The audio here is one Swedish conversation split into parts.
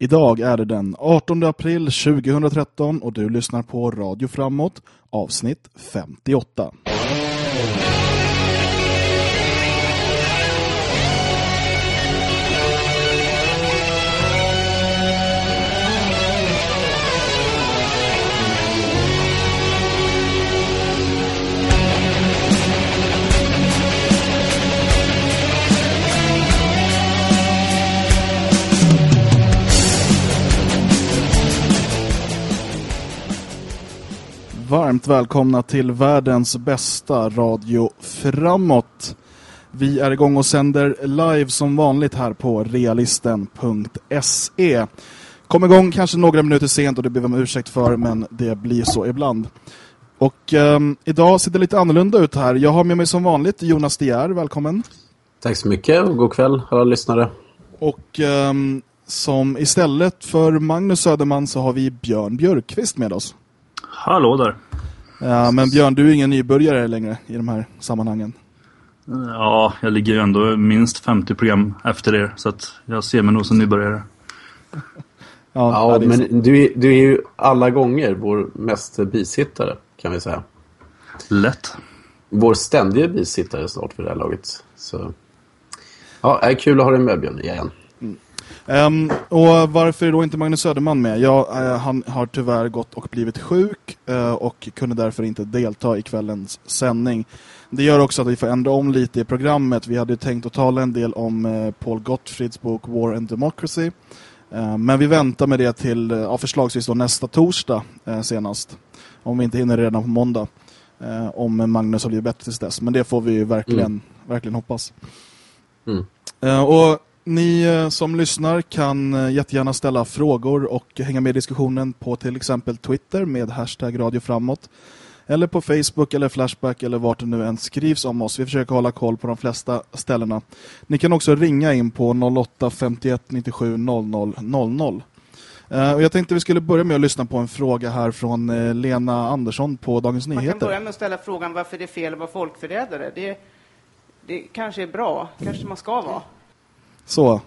Idag är det den 18 april 2013 och du lyssnar på Radio Framåt, avsnitt 58. Varmt välkomna till världens bästa radio framåt. Vi är igång och sänder live som vanligt här på realisten.se. Kom igång kanske några minuter sent och det ber vi om ursäkt för men det blir så ibland. Och um, idag ser det lite annorlunda ut här. Jag har med mig som vanligt Jonas Dier, välkommen. Tack så mycket och god kväll alla lyssnare. Och um, som istället för Magnus Söderman så har vi Björn Björkqvist med oss. Hallå där. Ja, men Björn, du är ingen nybörjare längre i de här sammanhangen. Ja, jag ligger ju ändå minst 50 program efter er. Så att jag ser mig nog som nybörjare. ja, ja men du är, du är ju alla gånger vår mest bisittare, kan vi säga. Lätt. Vår ständiga bisittare snart för det här laget. Så... Ja, är kul att ha dig med Björn igen. Um, och varför är då inte Magnus Söderman med? Ja, uh, han har tyvärr gått och blivit sjuk uh, och kunde därför inte delta i kvällens sändning. Det gör också att vi får ändra om lite i programmet. Vi hade tänkt att tala en del om uh, Paul Gottfrieds bok War and Democracy. men vi väntar med det till ja, förslagsvis då nästa torsdag senast. Om vi inte hinner redan på måndag. om Magnus har blivit bättre tills dess. Men det får vi verkligen, mm. verkligen hoppas. Mm. och ni eh, som lyssnar kan eh, jättegärna ställa frågor och hänga med i diskussionen på till exempel Twitter med hashtag Radio Framåt. Eller på Facebook eller Flashback eller vart det nu än skrivs om oss. Vi försöker hålla koll på de flesta ställena. Ni kan också ringa in på 08 51 97 00 00. Uh, och jag tänkte vi skulle börja med att lyssna på en fråga här från uh, Lena Andersson på Dagens Nyheter. Man kan börja med att ställa frågan varför det är fel att vara folkförrädare. Det, det kanske är bra, kanske man ska vara. Så,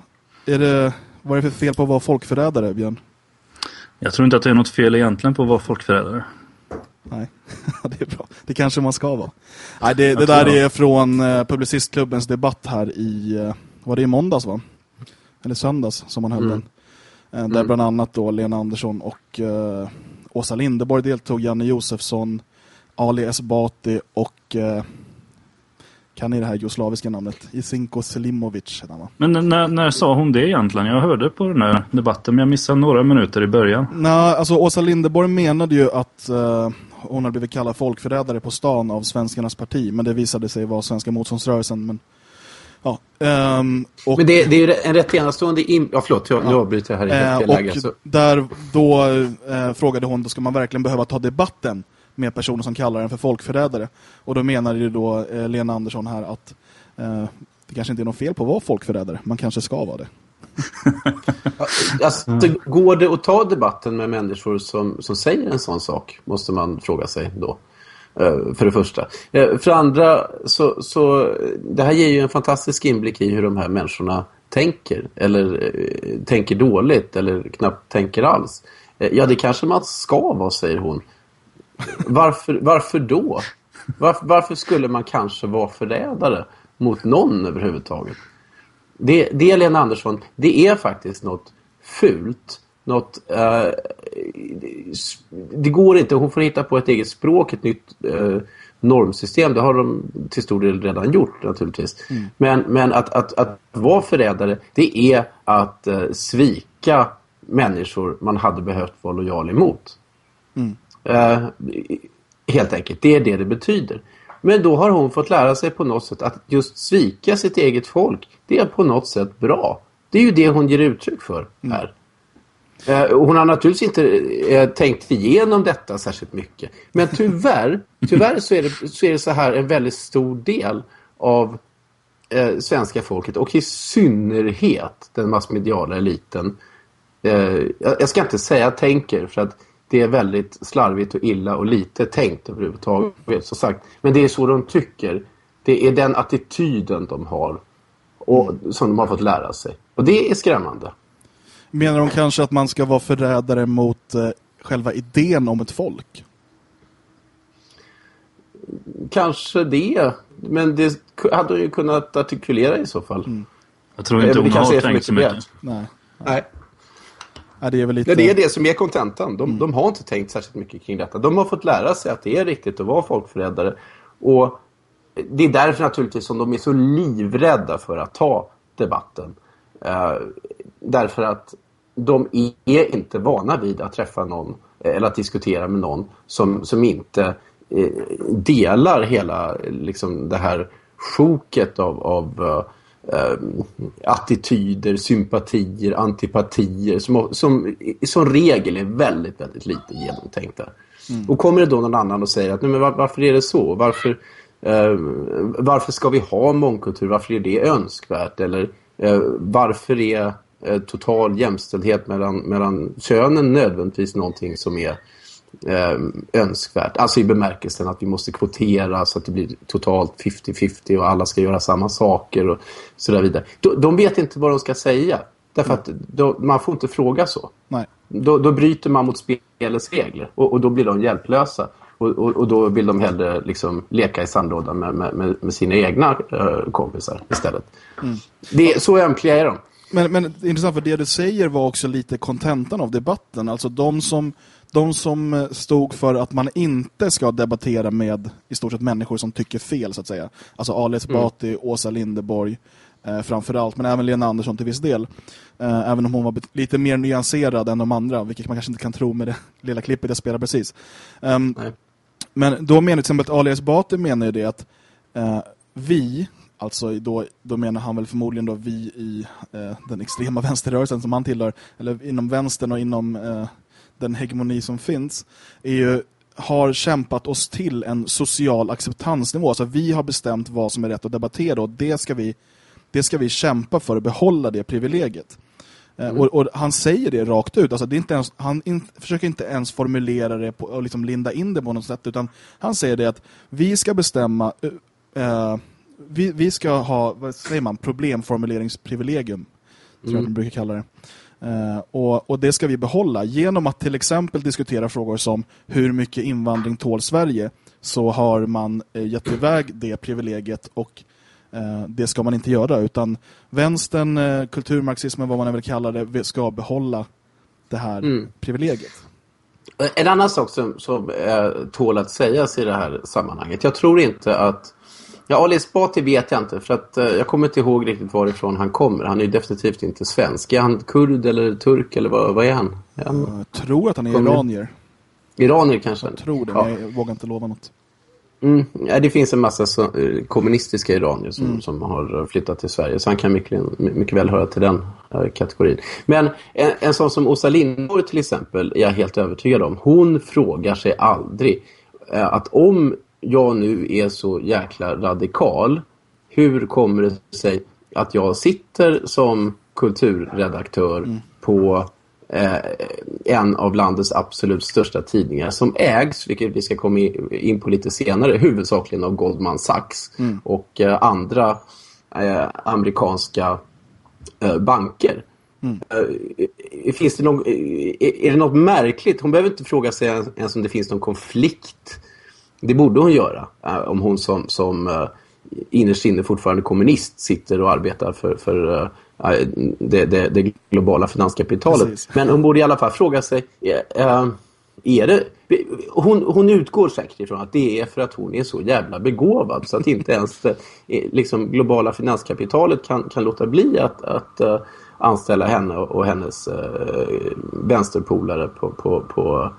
är det, vad är det för fel på att vara folkförrädare, Björn? Jag tror inte att det är något fel egentligen på att vara folkförrädare. Nej, det är bra. Det kanske man ska vara. Nej, det, det där är från uh, Publicistklubbens debatt här i, uh, var det i måndags va? Eller söndags som man höll mm. den. Uh, där mm. bland annat då Lena Andersson och uh, Åsa Lindeborg deltog, Janne Josefsson, Ali Esbati och kan ni det här jugoslaviska namnet? Isinko Selimovic. Men när, när sa hon det egentligen? Jag hörde på den här debatten men jag missade några minuter i början. Nej, alltså Åsa Lindeborg menade ju att uh, hon hade blivit kallad folkförrädare på stan av Svenskarnas parti. Men det visade sig vara Svenska motståndsrörelsen. Men, ja, um, och, men det, det, är en rätt enastående... In... Ja, förlåt, jag, ja. avbryter här i uh, Och läge, så. där då uh, frågade hon, då ska man verkligen behöva ta debatten med personer som kallar den för folkförrädare. Och då menar ju då eh, Lena Andersson här att eh, det kanske inte är något fel på att vara folkförrädare. Man kanske ska vara det. alltså, går det att ta debatten med människor som, som säger en sån sak? Måste man fråga sig då. Eh, för det första. För för andra så, så det här ger ju en fantastisk inblick i hur de här människorna tänker. Eller eh, tänker dåligt eller knappt tänker alls. ja, det kanske man ska vara, säger hon. Varför, varför då? Varför, varför, skulle man kanske vara förrädare mot någon överhuvudtaget? Det, det Lena Andersson, det är faktiskt något fult. Något, eh, det går inte, hon får hitta på ett eget språk, ett nytt eh, normsystem. Det har de till stor del redan gjort naturligtvis. Mm. Men, men att, att, att vara förrädare, det är att eh, svika människor man hade behövt vara lojal emot. Mm. Eh, helt enkelt, det är det det betyder. Men då har hon fått lära sig på något sätt att just svika sitt eget folk, det är på något sätt bra. Det är ju det hon ger uttryck för mm. här. Mm. hon har naturligtvis inte eh, tänkt igenom detta särskilt mycket. Men tyvärr, tyvärr så, är det, så är det så här en väldigt stor del av eh, svenska folket och i synnerhet den massmediala eliten. Eh, jag ska inte säga tänker för att det är väldigt slarvigt och illa och lite tänkt överhuvudtaget. Så sagt. Men det är så de tycker. Det är den attityden de har och, mm. som de har fått lära sig. Och det är skrämmande. Menar hon kanske att man ska vara förrädare mot eh, själva idén om ett folk? Kanske det. Men det hade ju kunnat artikulera i så fall. Mm. Jag tror inte hon har tänkt så mycket mycket. Nej. Nej. Ja, det är väl lite... Det är det som är kontentan. De, de har inte tänkt särskilt mycket kring detta. De har fått lära sig att det är riktigt att vara folkförrädare. Och det är därför naturligtvis som de är så livrädda för att ta debatten. Eh, därför att de är inte vana vid att träffa någon eller att diskutera med någon som, som inte eh, delar hela liksom, det här sjoket av, av eh, attityder, sympatier, antipatier som, som som regel är väldigt, väldigt lite genomtänkta. Mm. Och kommer det då någon annan och säger att Nej, men var, varför är det så? Varför, eh, varför ska vi ha mångkultur? Varför är det önskvärt? Eller eh, varför är eh, total jämställdhet mellan, mellan könen nödvändigtvis någonting som är eh, önskvärt. Alltså i bemärkelsen att vi måste kvotera så att det blir totalt 50-50 och alla ska göra samma saker och så där vidare. De, de vet inte vad de ska säga. Därför att då, man får inte fråga så. Nej. Då, då bryter man mot spelets regler och, och då blir de hjälplösa. Och, och, och, då vill de hellre liksom leka i sandlådan med, med, med, sina egna äh, kompisar istället. Mm. Det är, så ömkliga är de. Men, men intressant för det du säger var också lite kontentan av debatten. Alltså de som, de som stod för att man inte ska debattera med i stort sett människor som tycker fel så att säga. Alltså Ali Esbati, mm. Åsa Lindeborg eh, framförallt, men även Lena Andersson till viss del. Eh, även om hon var lite mer nyanserad än de andra, vilket man kanske inte kan tro med det lilla klippet jag spelar precis. Um, men då menar till exempel att Ali Esbati menar ju det att eh, vi Alltså då, då menar han väl förmodligen då vi i eh, den extrema vänsterrörelsen som han tillhör, eller inom vänstern och inom eh, den hegemoni som finns, är ju, har kämpat oss till en social acceptansnivå. Alltså vi har bestämt vad som är rätt att debattera och det ska vi, det ska vi kämpa för att behålla det privilegiet. Eh, mm. Och, och, han säger det rakt ut. Alltså det är inte ens, han in, försöker inte ens formulera det på, och liksom linda in det på något sätt. Utan han säger det att vi ska bestämma... Uh, vi, vi ska ha, vad säger man, problemformuleringsprivilegium, tror jag mm. de brukar kalla det. Uh, och, och det ska vi behålla genom att till exempel diskutera frågor som hur mycket invandring tål Sverige så har man uh, gett iväg det privilegiet och uh, det ska man inte göra utan vänstern, uh, kulturmarxismen, vad man vill kalla det, ska behålla det här mm. privilegiet. En annan sak som, som äh, tål att sägas i det här sammanhanget. Jag tror inte att Ja, Ali Esbati vet jag inte för att eh, jag kommer inte ihåg riktigt varifrån han kommer. Han är ju definitivt inte svensk. Är han kurd eller turk eller vad, vad är han? Är han... Jag tror att han är kommer... iranier. Iranier kanske? Jag tror det, ja. men jag vågar inte lova något. Mm, ja, det finns en massa så, eh, kommunistiska iranier som, mm. som har flyttat till Sverige. Så han kan mycket, mycket väl höra till den äh, kategorin. Men en, en sån som Åsa Lindborg till exempel är jag helt övertygad om. Hon frågar sig aldrig äh, att om jag nu är så jäkla radikal, hur kommer det sig att jag sitter som kulturredaktör mm. på eh, en av landets absolut största tidningar som ägs, vilket vi ska komma in på lite senare, huvudsakligen av Goldman Sachs mm. och eh, andra eh, amerikanska eh, banker. Mm. Eh, finns det någon, är det något märkligt? Hon behöver inte fråga sig ens om det finns någon konflikt det borde hon göra äh, om hon som, som uh, innerst inne fortfarande kommunist sitter och arbetar för, för uh, det, det, det, globala finanskapitalet. Precis. Men hon borde i alla fall fråga sig, är det... Hon, hon utgår säkert ifrån att det är för att hon är så jävla begåvad så att inte ens liksom, globala finanskapitalet kan, kan låta bli att, att anställa henne och, och hennes vänsterpolare på, på, på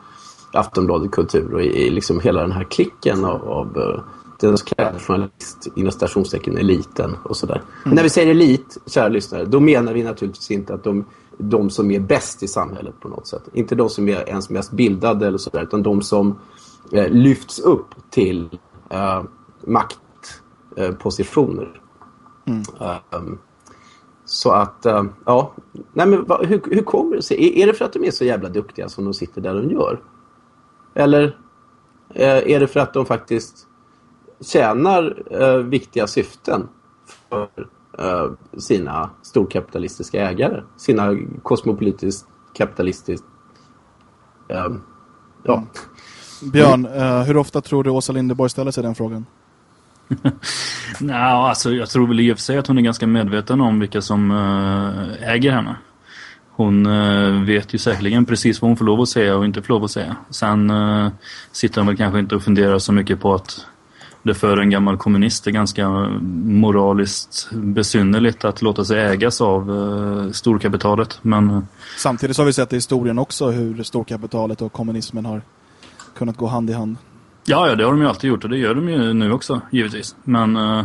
Aftonbladet Kultur och i, i liksom hela den här klicken av, av eh, den så kallade journalist inom stationstecken eliten och sådär. Mm. När vi säger elit, kära lyssnare, då menar vi naturligtvis inte att de, de som är bäst i samhället på något sätt. Inte de som är ens mest bildade eller sådär, utan de som eh, lyfts upp till eh, maktpositioner. Eh, mm. um, så att, uh, ja. Nej, men va, hur, hur kommer det sig? Är, är det för att de är så jävla duktiga som de sitter där de gör? Eller eh, är det för att de faktiskt tjänar eh, viktiga syften för eh, sina storkapitalistiska ägare. Sina kosmopolitiskt kapitalistiskt eh, ja. Björn, eh, hur ofta tror du Åsa Linderborg ställer sig den frågan? Nej, alltså jag tror väl i och för sig att hon är ganska medveten om vilka som äh, äger henne. Hon äh, vet ju säkerligen precis vad hon får lov att säga och inte får lov att säga. Sen äh, sitter hon väl kanske inte och funderar så mycket på att det för en gammal kommunist är ganska moraliskt besynnerligt att låta sig ägas av storkapitalet. Men, Samtidigt har vi sett i historien också hur storkapitalet och kommunismen har kunnat gå hand i hand. Ja, ja, det har de ju alltid gjort och det gör de ju nu också, givetvis. Men eh,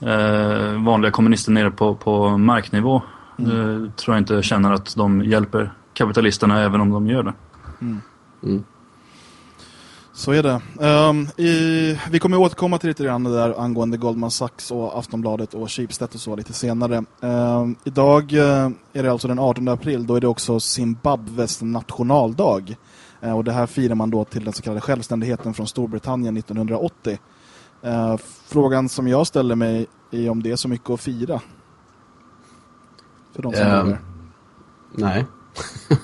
eh vanliga kommunister nere på, på marknivå mm. eh, tror jag inte känner att de hjälper kapitalisterna även om de gör det. Mm. Mm. Så är det. Um, i, vi kommer återkomma till lite grann där angående Goldman Sachs och Aftonbladet och Schibsted och så lite senare. Um, idag uh, är det alltså den 18 april, då är det också Zimbabwes nationaldag. Uh, och det här firar man då till den så kallade självständigheten från Storbritannien 1980. Uh, frågan som jag ställer mig är om det är så mycket att fira. För de som um, Nej.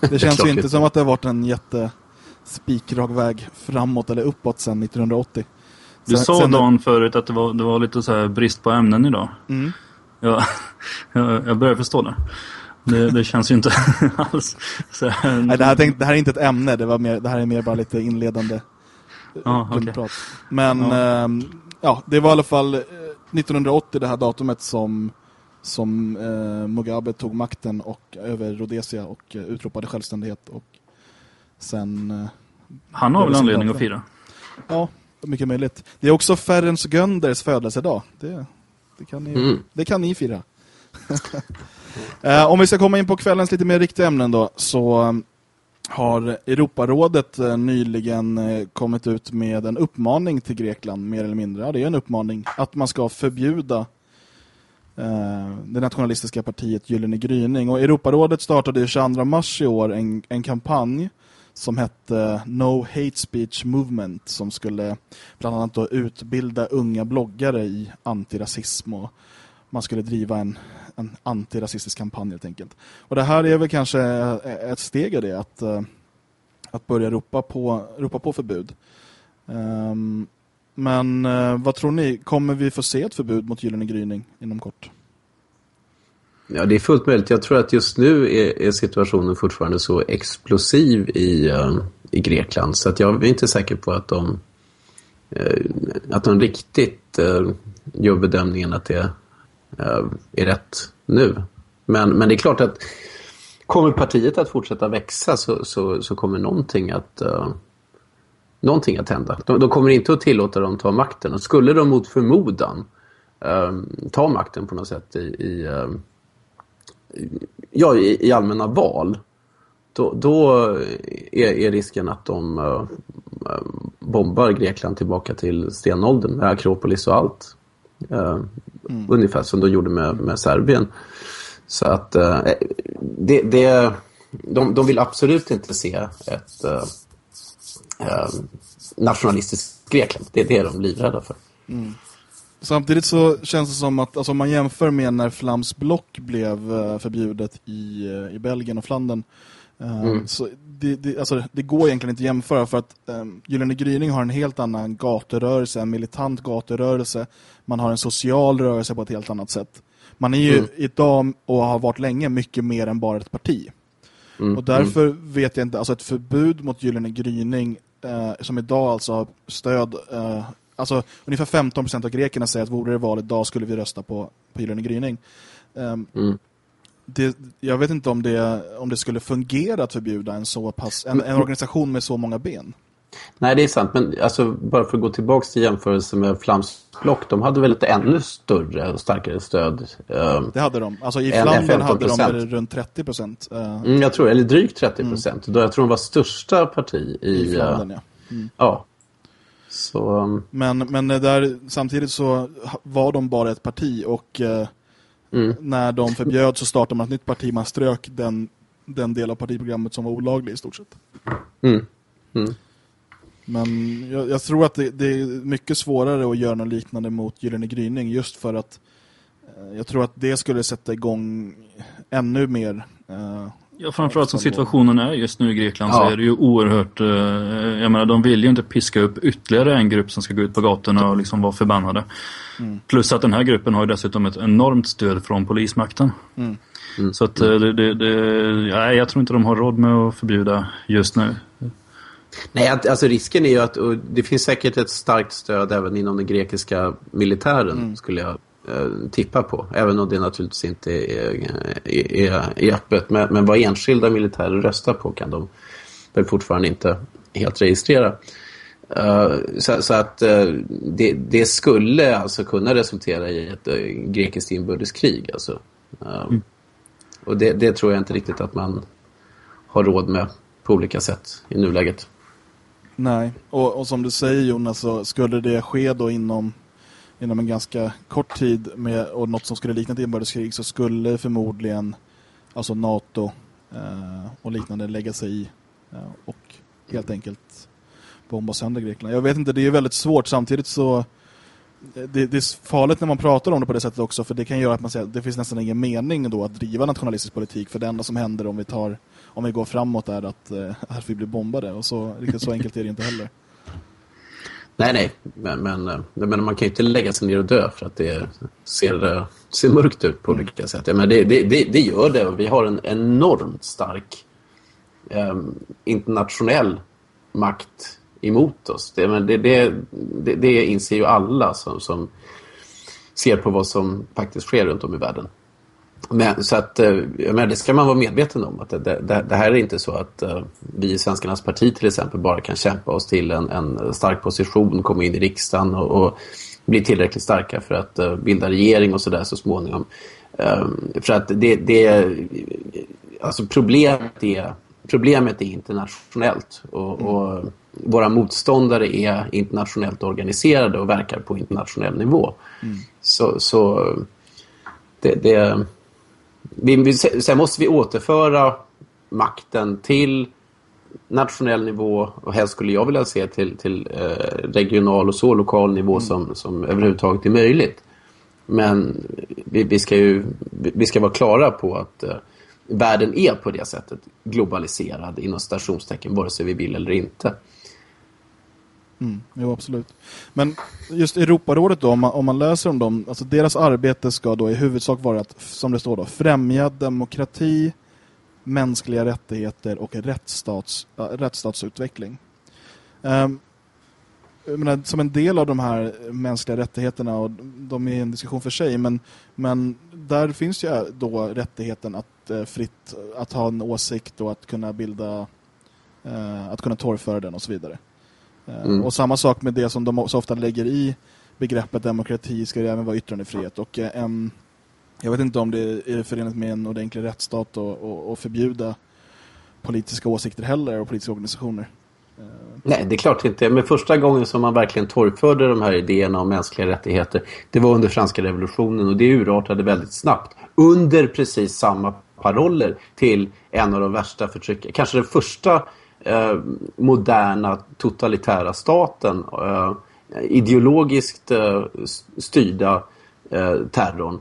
det känns ju inte som att det har varit en jätte spikrak väg framåt eller uppåt sedan 1980. Du sa sen... Dan förut att det var, det var lite så brist på ämnen idag. Mm. Ja, jag, jag börjar förstå det. Det, det känns ju inte alls så. Nej, det, här tänkte, det här är inte ett ämne, det, var mer, det här är mer bara lite inledande ah, okay. Men ja. Eh, ja, det var i alla fall 1980 eh, det här datumet som, som eh, Mugabe tog makten och, över Rhodesia och eh, utropade självständighet och Sen, eh, Han har väl anledning att fira? Ja, mycket möjligt. Det är också Ferenc Gönders födelsedag. Det, det, kan, ni, mm. det kan ni fira. eh, om vi ska komma in på kvällens lite mer riktiga ämnen då så um, har Europarådet uh, nyligen kommit ut med en uppmaning till Grekland mer eller mindre. Ja, det är en uppmaning att man ska förbjuda Eh, det nationalistiska partiet Gyllene Gryning. Och Europarådet startade 22 mars i år en, en kampanj som hette No Hate Speech Movement som skulle bland annat då utbilda unga bloggare i antirasism och man skulle driva en, en antirasistisk kampanj helt enkelt. Och det här är väl kanske eh, ett steg i det att, eh, att börja ropa på, ropa på förbud. Um, men eh, vad tror ni? Kommer vi få se ett förbud mot gyllene gryning inom kort? Ja, det är fullt möjligt. Jag tror att just nu är, är situationen fortfarande så explosiv i, uh, i Grekland så att jag är inte säker på att de, uh, att de riktigt uh, gör bedömningen att det är rätt nu. Men, men det är klart att kommer partiet att fortsätta växa så, så, så kommer någonting att, någonting att hända. De, de, kommer inte att tillåta dem ta makten. Och skulle de mot förmodan ta makten på något sätt i, i ja, i, i allmänna val då, då är, är, risken att de uh, bombar Grekland tillbaka till stenåldern med Akropolis och allt. Uh, mm. Ungefär som de gjorde med, med Serbien. Så att uh, det, det, de, de vill absolut inte se ett nationalistiskt Grekland. Det är det de är livrädda för. Mm. Samtidigt så känns det som att alltså, om man jämför med när Flams block blev uh, förbjudet i, uh, i Belgien och Flandern mm. så det, det, alltså, det går egentligen inte att jämföra för att um, Gyllene Gryning har en helt annan gaturörelse, en militant gaturörelse. Man har en social rörelse på ett helt annat sätt. Man är ju mm. idag och har varit länge mycket mer än bara ett parti. Mm. Och därför mm. vet jag inte, alltså ett förbud mot Gyllene Gryning som idag alltså har stöd alltså ungefär 15% av grekerna säger att vore det val idag skulle vi rösta på, på Gyllene Gryning. Um, mm. det, jag vet inte om det, om det skulle fungera att förbjuda en, så pass, en, en organisation med så många ben. Nej, det är sant. Men alltså, bara för att gå tillbaka till jämförelse med Flamsblock, de hade väl ett ännu större och starkare stöd. Um, det hade de. Alltså i Flandern hade de runt 30 procent. Uh, mm, jag tror, eller drygt 30 procent. Mm. Jag tror de var största parti i... I Flandern, ja. Mm. Ja. Så, um, men, men där, samtidigt så var de bara ett parti och eh, mm. när de förbjöd så startade man ett nytt parti. Man strök den, den del av partiprogrammet som var olaglig i stort sett. Mm. Mm. Men jag, jag, tror att det, det, är mycket svårare att göra något liknande mot Gyllene Gryning just för att eh, jag tror att det skulle sätta igång ännu mer. Eh, Ja, framförallt som situationen är just nu i Grekland Ja. så är det ju oerhört... Eh, jag menar, de vill ju inte piska upp ytterligare en grupp som ska gå ut på gatorna och liksom vara förbannade. Plus att den här gruppen har ju dessutom ett enormt stöd från polismakten. Så att eh, det, det, det, ja, jag tror inte de har råd med att förbjuda just nu. Nej, alltså risken är ju att det finns säkert ett starkt stöd även inom den grekiska militären skulle jag eh, tippa på. Även om det naturligtvis inte är, är, är, är öppet. Men, men vad enskilda militärer röstar på kan de väl fortfarande inte helt registrera. Eh, så, så att eh, det, det skulle alltså kunna resultera i ett uh, grekiskt inbördeskrig. Alltså. Eh, Och det, det tror jag inte riktigt att man har råd med på olika sätt i nuläget. Nej, och, och som du säger Jonas så skulle det ske då inom, inom en ganska kort tid med, och något som skulle likna ett inbördeskrig så skulle förmodligen alltså NATO eh, och liknande lägga sig i eh, och helt enkelt bomba sönder Grekland. Jag vet inte, det är väldigt svårt samtidigt så det, det är farligt när man pratar om det på det sättet också för det kan göra att man säger att det finns nästan ingen mening då att driva nationalistisk politik för det enda som händer om vi tar om vi går framåt är att, eh, att vi blir bombade och så, riktigt så enkelt är det inte heller. Nej, nej. Men, men, eh, men man kan ju inte lägga sig ner och dö för att det ser, eh, ser mörkt ut på olika sätt. Ja, men det, det, det, det gör det och vi har en enormt stark eh, internationell makt emot oss. Det, men det, det, det, det inser ju alla som, som ser på vad som faktiskt sker runt om i världen. Men, så att, eh, menar, det ska man vara medveten om. Att det, det, det här är inte så att uh, vi i Svenskarnas parti till exempel bara kan kämpa oss till en, en stark position, komma in i riksdagen och, och bli tillräckligt starka för att uh, bilda regering och sådär så småningom. Um, för att det, det alltså problemet är, problemet är internationellt och, och våra motståndare är internationellt organiserade och verkar på internationell nivå. Så, så det, det, vi, vi, sen måste vi återföra makten till nationell nivå och helst skulle jag vilja se till, till eh, regional och så lokal nivå som, som överhuvudtaget är möjligt. Men vi, vi, ska ju vi ska vara klara på att eh, världen är på det sättet globaliserad inom stationstecken vare sig vi vill eller inte. Mm, jo, absolut. Men just Europarådet då, om man, om man läser om dem, alltså deras arbete ska då i huvudsak vara att, som det står då, främja demokrati, mänskliga rättigheter och rättsstats, äh, rättsstatsutveckling. Um, jag menar, som en del av de här mänskliga rättigheterna, och de är en diskussion för sig, men, men där finns ju eh, då rättigheten att eh, fritt att ha en åsikt och att kunna bilda, eh, att kunna torgföra den och så vidare. Mm. Och samma sak med det som de så ofta lägger i begreppet demokrati ska det även vara yttrandefrihet. Och en, jag vet inte om det är förenligt med en ordentlig rättsstat och, och, och förbjuda politiska åsikter heller och politiska organisationer. Nej, det är klart inte. Men första gången som man verkligen torgförde de här idéerna om mänskliga rättigheter det var under franska revolutionen och det urartade väldigt snabbt. Under precis samma paroller till en av de värsta förtryckarna. Kanske den första eh, moderna totalitära staten. Eh, ideologiskt eh, styrda eh, terrorn.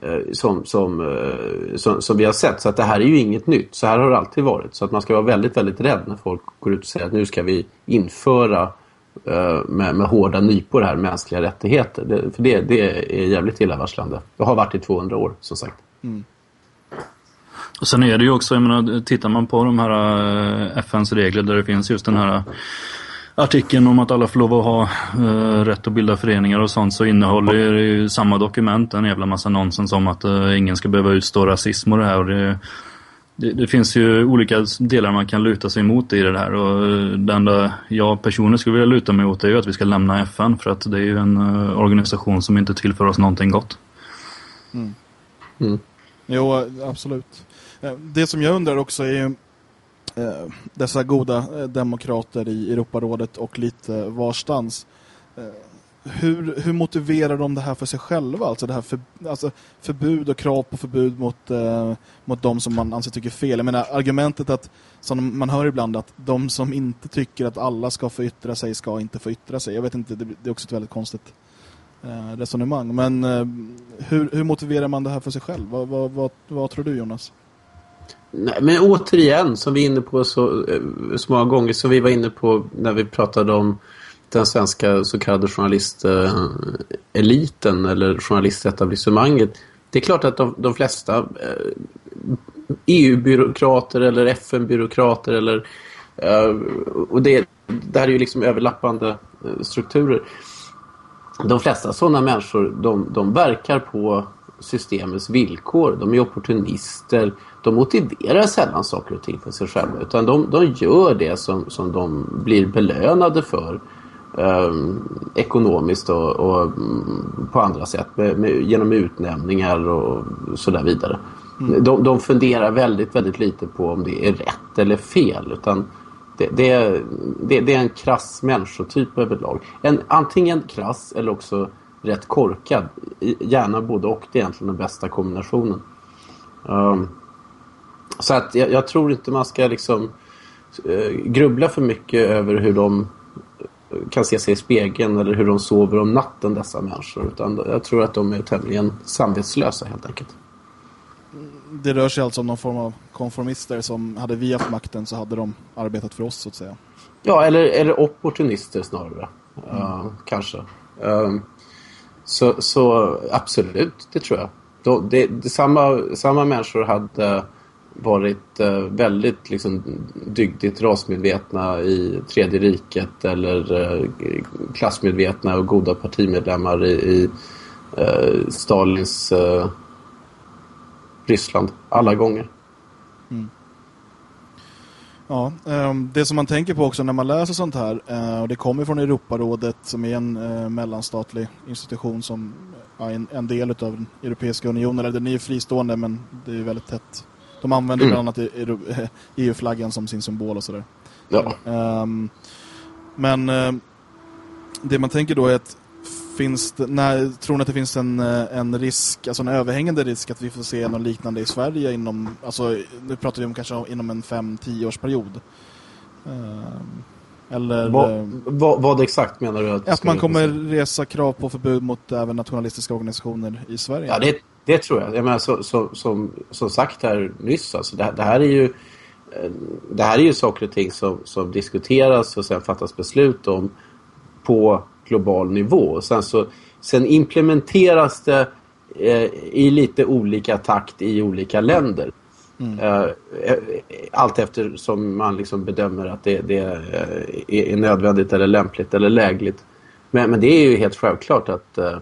Eh, som, som, eh, som, som vi har sett. Så att det här är ju inget nytt. Så här har det alltid varit. Så att man ska vara väldigt, väldigt rädd när folk går ut och säger att nu ska vi införa eh, med, med hårda nypor här mänskliga rättigheter. Det, för det, det är jävligt illavarslande. Det har varit i 200 år, som sagt. Mm. Och sen är det ju också, jag menar, tittar man på de här FNs regler där det finns just den här artikeln om att alla får lov att ha uh, rätt att bilda föreningar och sånt så innehåller det ju samma dokument en jävla massa nonsens om att uh, ingen ska behöva utstå rasism och det här. Och det, det, det, finns ju olika delar man kan luta sig emot i det här och uh, det enda jag personligen skulle vilja luta mig åt är ju att vi ska lämna FN för att det är ju en organisation som inte tillför oss någonting gott. Mm. Mm. Jo, absolut. Eh, det som jag undrar också är eh, dessa goda eh, demokrater i Europarådet och lite varstans. Hur, hur motiverar de det här för sig själva? Alltså det här för, alltså förbud och krav på förbud mot, eh, mot de som man anser tycker fel. Jag menar argumentet att, som man hör ibland, att de som inte tycker att alla ska få yttra sig ska inte få yttra sig. Jag vet inte, det, det är också ett väldigt konstigt eh, resonemang. Men eh, hur, hur motiverar man det här för sig själv? Vad, vad, vad, vad tror du Jonas? Nej, men återigen, som vi är inne på så, eh, så många gånger, som vi var inne på när vi pratade om den svenska så kallade journalisteliten eller journalistetablissemanget. Det är klart att de, de flesta eh, e EU-byråkrater eller FN-byråkrater eller eh, och det, det här är ju liksom överlappande strukturer. De flesta sådana människor de, de verkar på systemets villkor. De är opportunister. De motiverar sällan saker och ting för sig själva. Utan de, de gör det som, som de blir belönade för. Eh, ekonomiskt och, och mm, på andra sätt. Med, med, genom utnämningar och så där vidare. Mm. De, de funderar väldigt, väldigt lite på om det är rätt eller fel. Utan det, det, det, det är en krass människotyp överlag. En, antingen krass eller också rätt korkad. Gärna både och. Det är egentligen den bästa kombinationen. Um, så att jag, jag, tror inte man ska liksom uh, grubbla för mycket över hur de kan se sig i spegeln eller hur de sover om natten dessa människor. Utan jag tror att de är tämligen samvetslösa helt enkelt. Det rör sig alltså om någon form av konformister som hade vi haft makten så hade de arbetat för oss så att säga. Ja, eller, eller opportunister snarare. Mm. Uh, kanske. Uh, så, så absolut, det tror jag. Då, det, det, samma, samma människor hade varit eh, väldigt liksom, dygdigt rasmedvetna i Tredje riket eller eh, klassmedvetna och goda partimedlemmar i, i eh, Stalins Ryssland alla gånger. Mm. Ja, ehm, det som man tänker på också när man läser sånt här, och det kommer från Europarådet som är en mellanstatlig institution som är en del av den Europeiska unionen, eller den är ju fristående men det är väldigt tätt. De använder mm. bland annat EU-flaggan som sin symbol och sådär. Ja. Ehm, men eh, det man tänker då är att finns det, när, tror ni att det finns en, eh, en risk, alltså en överhängande risk att vi får se något liknande i Sverige inom, alltså nu pratar vi om kanske inom en 5-10 årsperiod. Uh, eller... Vad, eh, vad, vad, exakt menar du? Att, att man kommer resa krav på förbud mot även nationalistiska organisationer i Sverige? Ja, det, det tror jag. jag menar, så, så, som, som sagt här nyss, alltså, det, det här är ju det här är ju saker och ting som, som diskuteras och sen fattas beslut om på global nivå. Sen, så, sen implementeras det eh, i lite olika takt i olika länder. Mm. Eh, allt eftersom man liksom bedömer att det, det är nödvändigt eller lämpligt eller lägligt. Men, men det är ju helt självklart att, eh,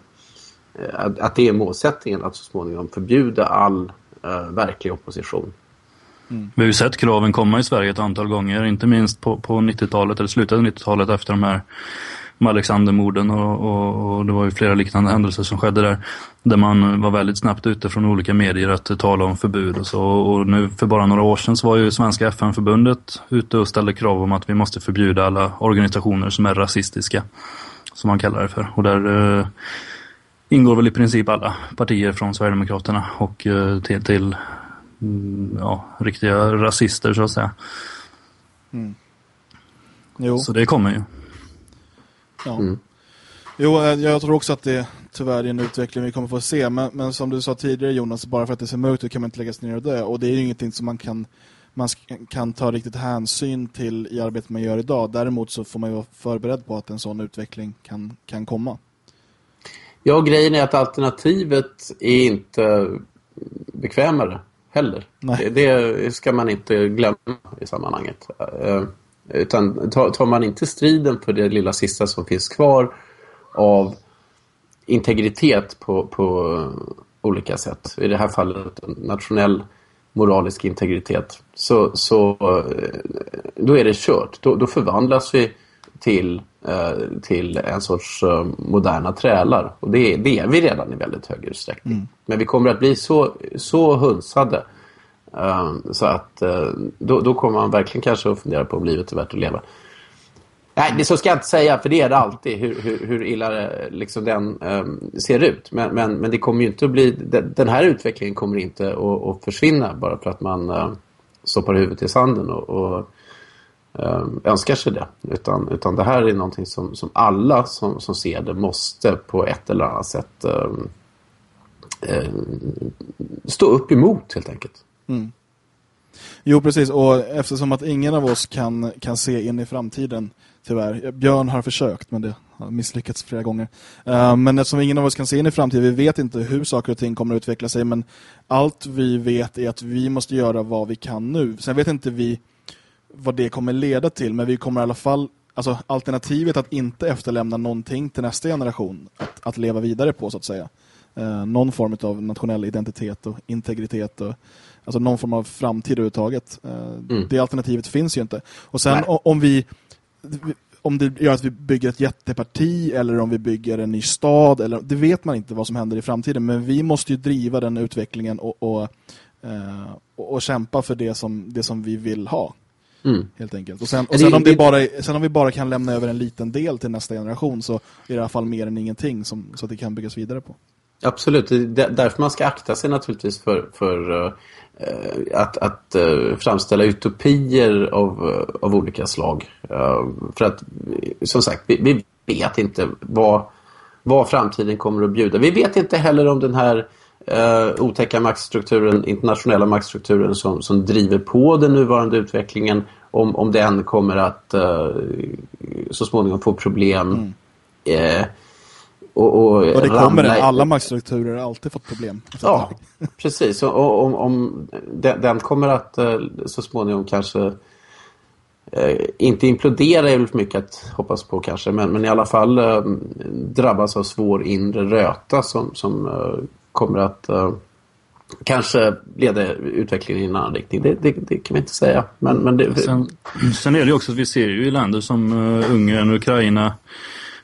att, att det är målsättningen att så småningom förbjuda all uh, verklig opposition. Mm. Vi har ju sett kraven komma i Sverige ett antal gånger, inte minst på, på 90-talet eller slutet av 90-talet efter de här med Alexandermorden och, och, och, det var ju flera liknande händelser som skedde där. Där man var väldigt snabbt ute från olika medier att tala om förbud och så. Och nu för bara några år sedan så var ju Svenska FN-förbundet ute och ställde krav om att vi måste förbjuda alla organisationer som är rasistiska. Som man kallar det för. Och där eh, ingår väl i princip alla partier från Sverigedemokraterna och eh, till, till mm, ja, riktiga rasister så att säga. Mm. Så det kommer ju. Ja. Mm. Jo, eh, jag tror också att det tyvärr är en utveckling vi kommer få se. Men, men som du sa tidigare Jonas, bara för att det ser mörkt ut kan man inte lägga sig ner och dö. Och det är ju ingenting som man kan, man kan ta riktigt hänsyn till i arbetet man gör idag. Däremot så får man ju vara förberedd på att en sån utveckling kan, kan komma. Ja, grejen är att alternativet är inte bekvämare heller. Det, det, ska man inte glömma i sammanhanget. Uh, utan tar, man inte striden för det lilla sista som finns kvar av integritet på, på olika sätt. I det här fallet nationell moralisk integritet. Så, så eh, då är det kört. Då, då förvandlas vi till, eh, till en sorts eh, moderna trälar. Och det, det är vi redan i väldigt hög utsträckning. Mm. Men vi kommer att bli så, så hunsade Ehm, så att eh, då, då kommer man verkligen kanske att fundera på om livet är värt att leva. Nej, det så ska jag inte säga, för det är det alltid, hur, hur, hur illa liksom den um, ser ut. Men, men, men det kommer ju inte att bli, den här utvecklingen kommer inte att, att försvinna bara för att man uh, stoppar huvudet i sanden och, och eh, Eh, önskar sig det. Utan, utan det här är någonting som, som alla som, som ser det måste på ett eller annat sätt eh, eh, stå upp emot helt enkelt. Mm. Jo, precis. Och eftersom att ingen av oss kan, kan se in i framtiden, tyvärr. Björn har försökt, men det har misslyckats flera gånger. Uh, men eftersom ingen av oss kan se in i framtiden, vi vet inte hur saker och ting kommer att utveckla sig, men allt vi vet är att vi måste göra vad vi kan nu. Sen vet inte vi vad det kommer leda till, men vi kommer i alla fall alltså alternativet att inte efterlämna någonting till nästa generation att, att leva vidare på så att säga. Uh, någon form av nationell identitet och integritet och alltså någon form av framtid överhuvudtaget. Uh, mm. Det alternativet finns ju inte. Och sen Nej. om vi om det gör att vi bygger ett jätteparti eller om vi bygger en ny stad eller det vet man inte vad som händer i framtiden men vi måste ju driva den utvecklingen och, och, uh, och kämpa för det som, det som vi vill ha. Mm. Helt enkelt. Och sen, och sen, om det bara, sen om vi bara kan lämna över en liten del till nästa generation så är det i alla fall mer än ingenting som, så att det kan byggas vidare på. Absolut, det är därför man ska akta sig naturligtvis för, för uh, att, att uh, framställa utopier av, uh, av olika slag. för att, som sagt, vi, vi, vet inte vad, vad framtiden kommer att bjuda. Vi vet inte heller om den här uh, otäcka maktstrukturen, internationella maktstrukturen som, som driver på den nuvarande utvecklingen, om, om den kommer att så småningom få problem. Mm och, och, och det kommer den. Alla maktstrukturer har alltid fått problem. Ja, precis. Och om, om den, den, kommer att eh, så småningom kanske eh, inte implodera är väl för mycket att hoppas på kanske. Men, men i alla fall eh, drabbas av svår inre röta som, som eh, kommer att uh, kanske leda utvecklingen i en annan riktning. Det, det, det kan vi inte säga. Men, men det... sen, sen är det ju också att vi ser ju i länder som uh, Ungern, Ukraina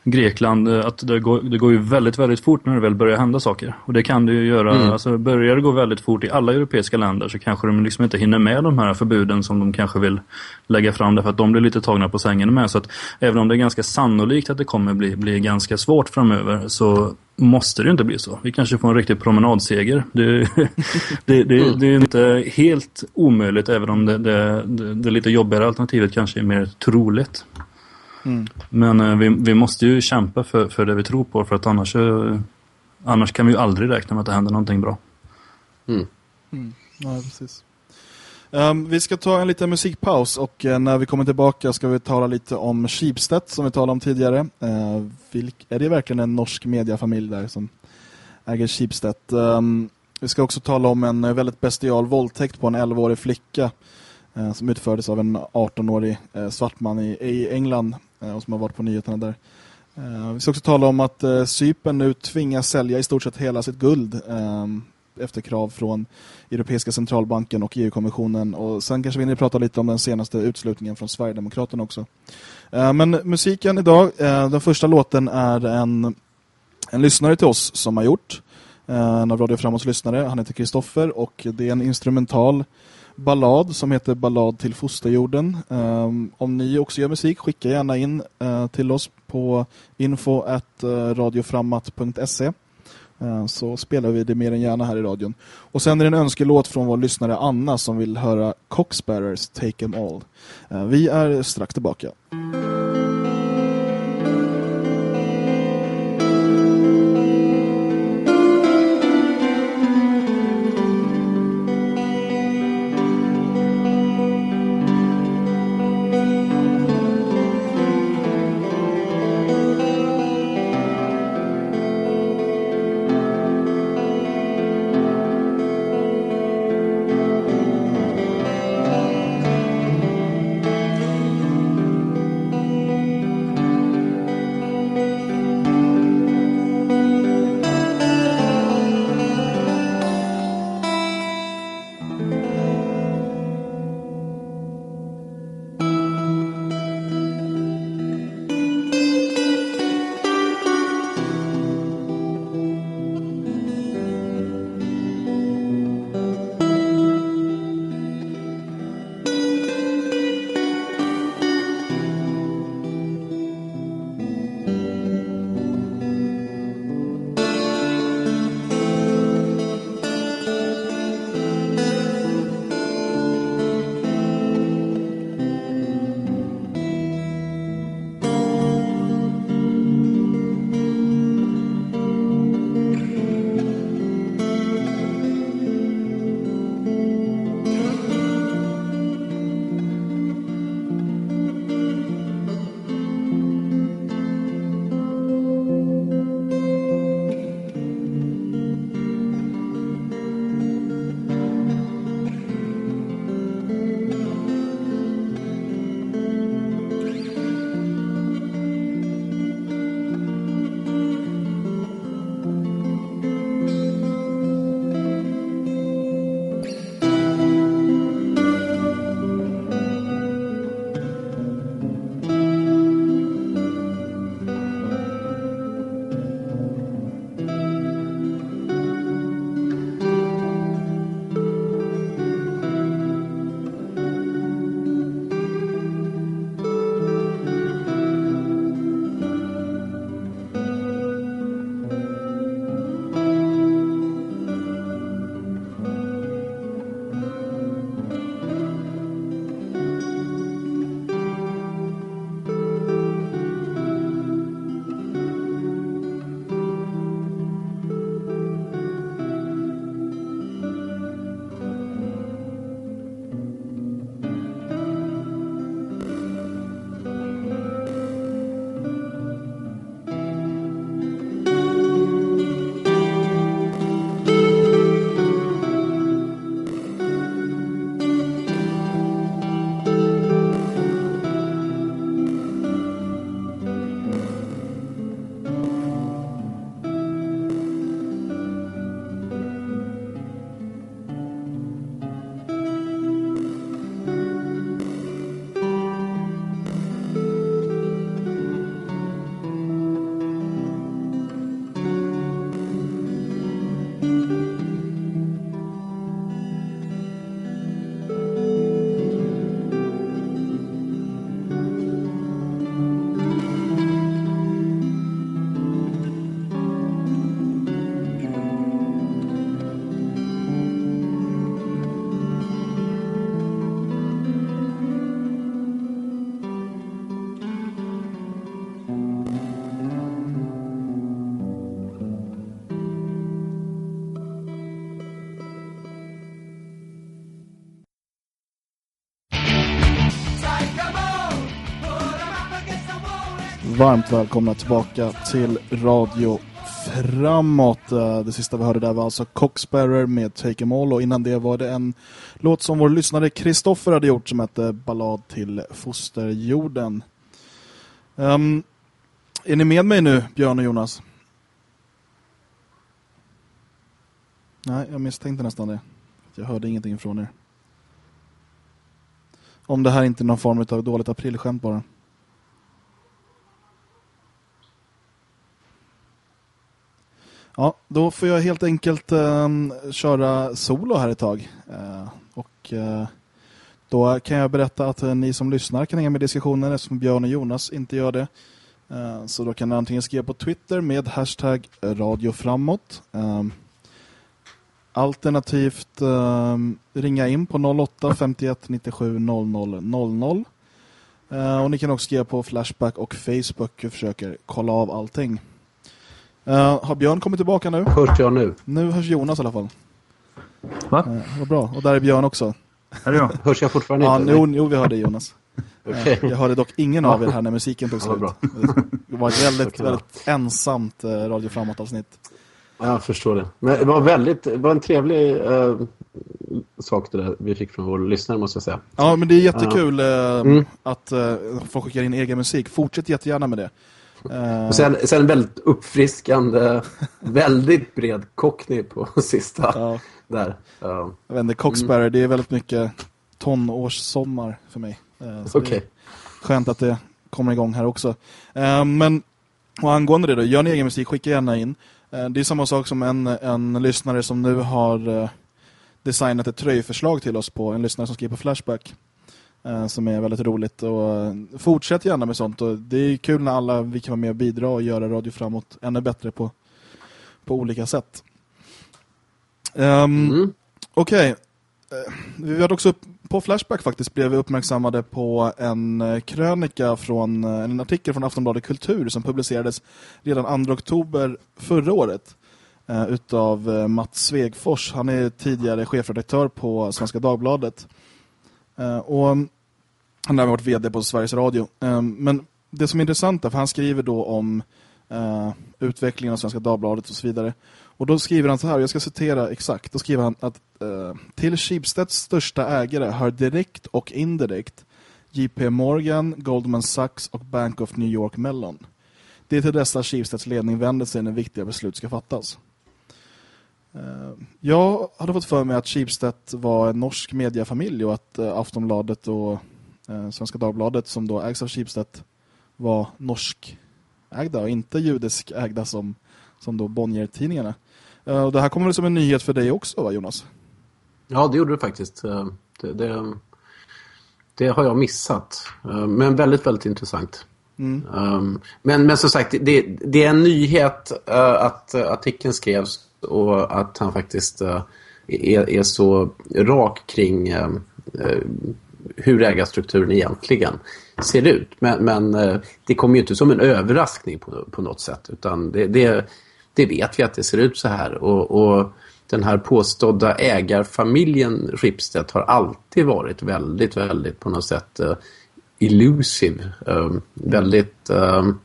Grekland eh, att det går, det går ju väldigt, väldigt fort när det väl börjar hända saker. Och det kan det ju göra, mm. alltså börjar det gå väldigt fort i alla europeiska länder så kanske de liksom inte hinner med de här förbuden som de kanske vill lägga fram därför att de blir lite tagna på sängen med. Så att även om det är ganska sannolikt att det kommer bli, bli ganska svårt framöver så måste det inte bli så. Vi kanske får en riktig promenadseger. Det, det, det, mm. det är inte helt omöjligt även om det, det, det lite jobbigare alternativet kanske är mer troligt. Mm. Men eh, vi, vi måste ju kämpa för, för det vi tror på för att annars, eh, annars kan vi ju aldrig räkna med att det händer någonting bra. Mm. Mm. Ja, precis. Um, vi ska ta en liten musikpaus och uh, när vi kommer tillbaka ska vi tala lite om Schibsted som vi talade om tidigare. Uh, vilk, är det verkligen en norsk mediafamilj där som äger Schibsted? Um, vi ska också tala om en väldigt bestial våldtäkt på en 11-årig flicka uh, som utfördes av en 18-årig svart man i, i England Eh, och som har varit på nyheterna där. Eh, vi ska också tala om att Sypen Cypern nu tvingas sälja i stort sett hela sitt guld efter krav från Europeiska centralbanken och EU-kommissionen. Och sen kanske vi vill prata lite om den senaste utslutningen från Sverigedemokraterna också. Men musiken idag, den första låten är en, en lyssnare till oss som har gjort. En av Radio Framåts lyssnare, han heter Kristoffer och det är en instrumental ballad som heter Ballad till fosterjorden. Um, om ni också gör musik, skicka gärna in uh, till oss på info at eh, uh, radioframmat.se uh, ehm, så spelar vi det mer än gärna här i radion. Och sen är det en önskelåt från vår lyssnare Anna som vill höra Coxbearers Take 'em All. Ehm, vi är strax tillbaka. Varmt välkomna tillbaka till Radio Framåt. Eh, det sista vi hörde där var alltså Coxbearer med Take Em All och innan det var det en låt som vår lyssnare Kristoffer hade gjort som hette Ballad till fosterjorden. Um, är ni med mig nu, Björn och Jonas? Nej, jag misstänkte nästan det. Jag hörde ingenting från er. Om det här inte är någon form av dåligt aprilskämt bara. Ja, då får jag helt enkelt eh, köra solo här ett tag. Eh, och eh, då kan jag berätta att eh, ni som lyssnar kan hänga med i diskussionen eftersom Björn och Jonas inte gör det. Eh, så då kan ni antingen skriva på Twitter med hashtag radioframåt. Eh, alternativt ehm, ringa in på 08 51 97 00 00. och ni kan också skriva på Flashback och Facebook och försöker kolla av allting. Uh, har Björn kommit tillbaka nu? Hörs jag nu? Nu hörs Jonas i alla fall. Va? Uh, vad bra. Och där är Björn också. Är det jag? Hörs jag fortfarande ja, inte? Jo, jo, vi hörde Jonas. okay. uh, jag hörde dock ingen av er här när musiken tog slut. Ja, det var ett väldigt, väldigt ensamt uh, Radio Framåt-avsnitt. Ja, jag förstår det. Men det var, väldigt, det var en trevlig uh, sak det där vi fick från vår lyssnare måste jag säga. Ja, men det är jättekul uh, mm. att uh, folk skickar in egen musik. Fortsätt jättegärna med det. Och sen, sen väldigt uppfriskande, väldigt bred cockney på sista ja. där. Jag vet inte, Coxbearer, mm. det är väldigt mycket tonårssommar för mig. Uh, Okej. Okay. Skönt att det kommer igång här också. Uh, men och angående det då, gör ni egen musik, skicka gärna in. Uh, det är samma sak som en, en lyssnare som nu har designat ett tröjförslag till oss på en lyssnare som skriver på Flashback. Eh, som är väldigt roligt. Och eh, fortsätt gärna med sånt. Och det är kul när alla vi kan vara med och bidra och göra radio framåt ännu bättre på, på olika sätt. Um, mm. Okej. Okay. Eh, vi hade också på Flashback faktiskt blev vi uppmärksammade på en krönika från en artikel från Aftonbladet Kultur som publicerades redan 2 oktober förra året utav Mats Svegfors. Han är tidigare chefredaktör på Svenska Dagbladet. Och han har varit vd på Sveriges Radio. Ehm, men det som är intressant är, för han skriver då om uh, utvecklingen av Svenska Dagbladet och så vidare. Och då skriver han så här, jag ska citera exakt. Då skriver han att uh, till Schibsteds största ägare hör direkt och indirekt JP Morgan, Goldman Sachs och Bank of New York Mellon. Det är till dessa Schibsteds ledning vänder sig när viktiga beslut ska fattas. Uh, jag hade fått för mig att Schibsted var en norsk mediafamilj och att Aftonbladet och Svenska Dagbladet som då ägs av Schibsted var norsk ägda och inte judisk ägda som, som då Bonnier-tidningarna. Eh, och det här kommer väl som en nyhet för dig också va Jonas? Ja det gjorde det faktiskt. Eh, det, det, det har jag missat. Eh, men väldigt, väldigt intressant. Mm. Um, men, men som sagt, det, det är en nyhet att artikeln skrevs och att han faktiskt är, är så rak kring hur ägarstrukturen egentligen ser ut. Men, men eh, det kommer ju inte som en överraskning på, på något sätt utan det, det, det, vet vi att det ser ut så här och, och den här påstådda ägarfamiljen Schibsted har alltid varit väldigt, väldigt på något sätt uh, elusive. Um, väldigt, um,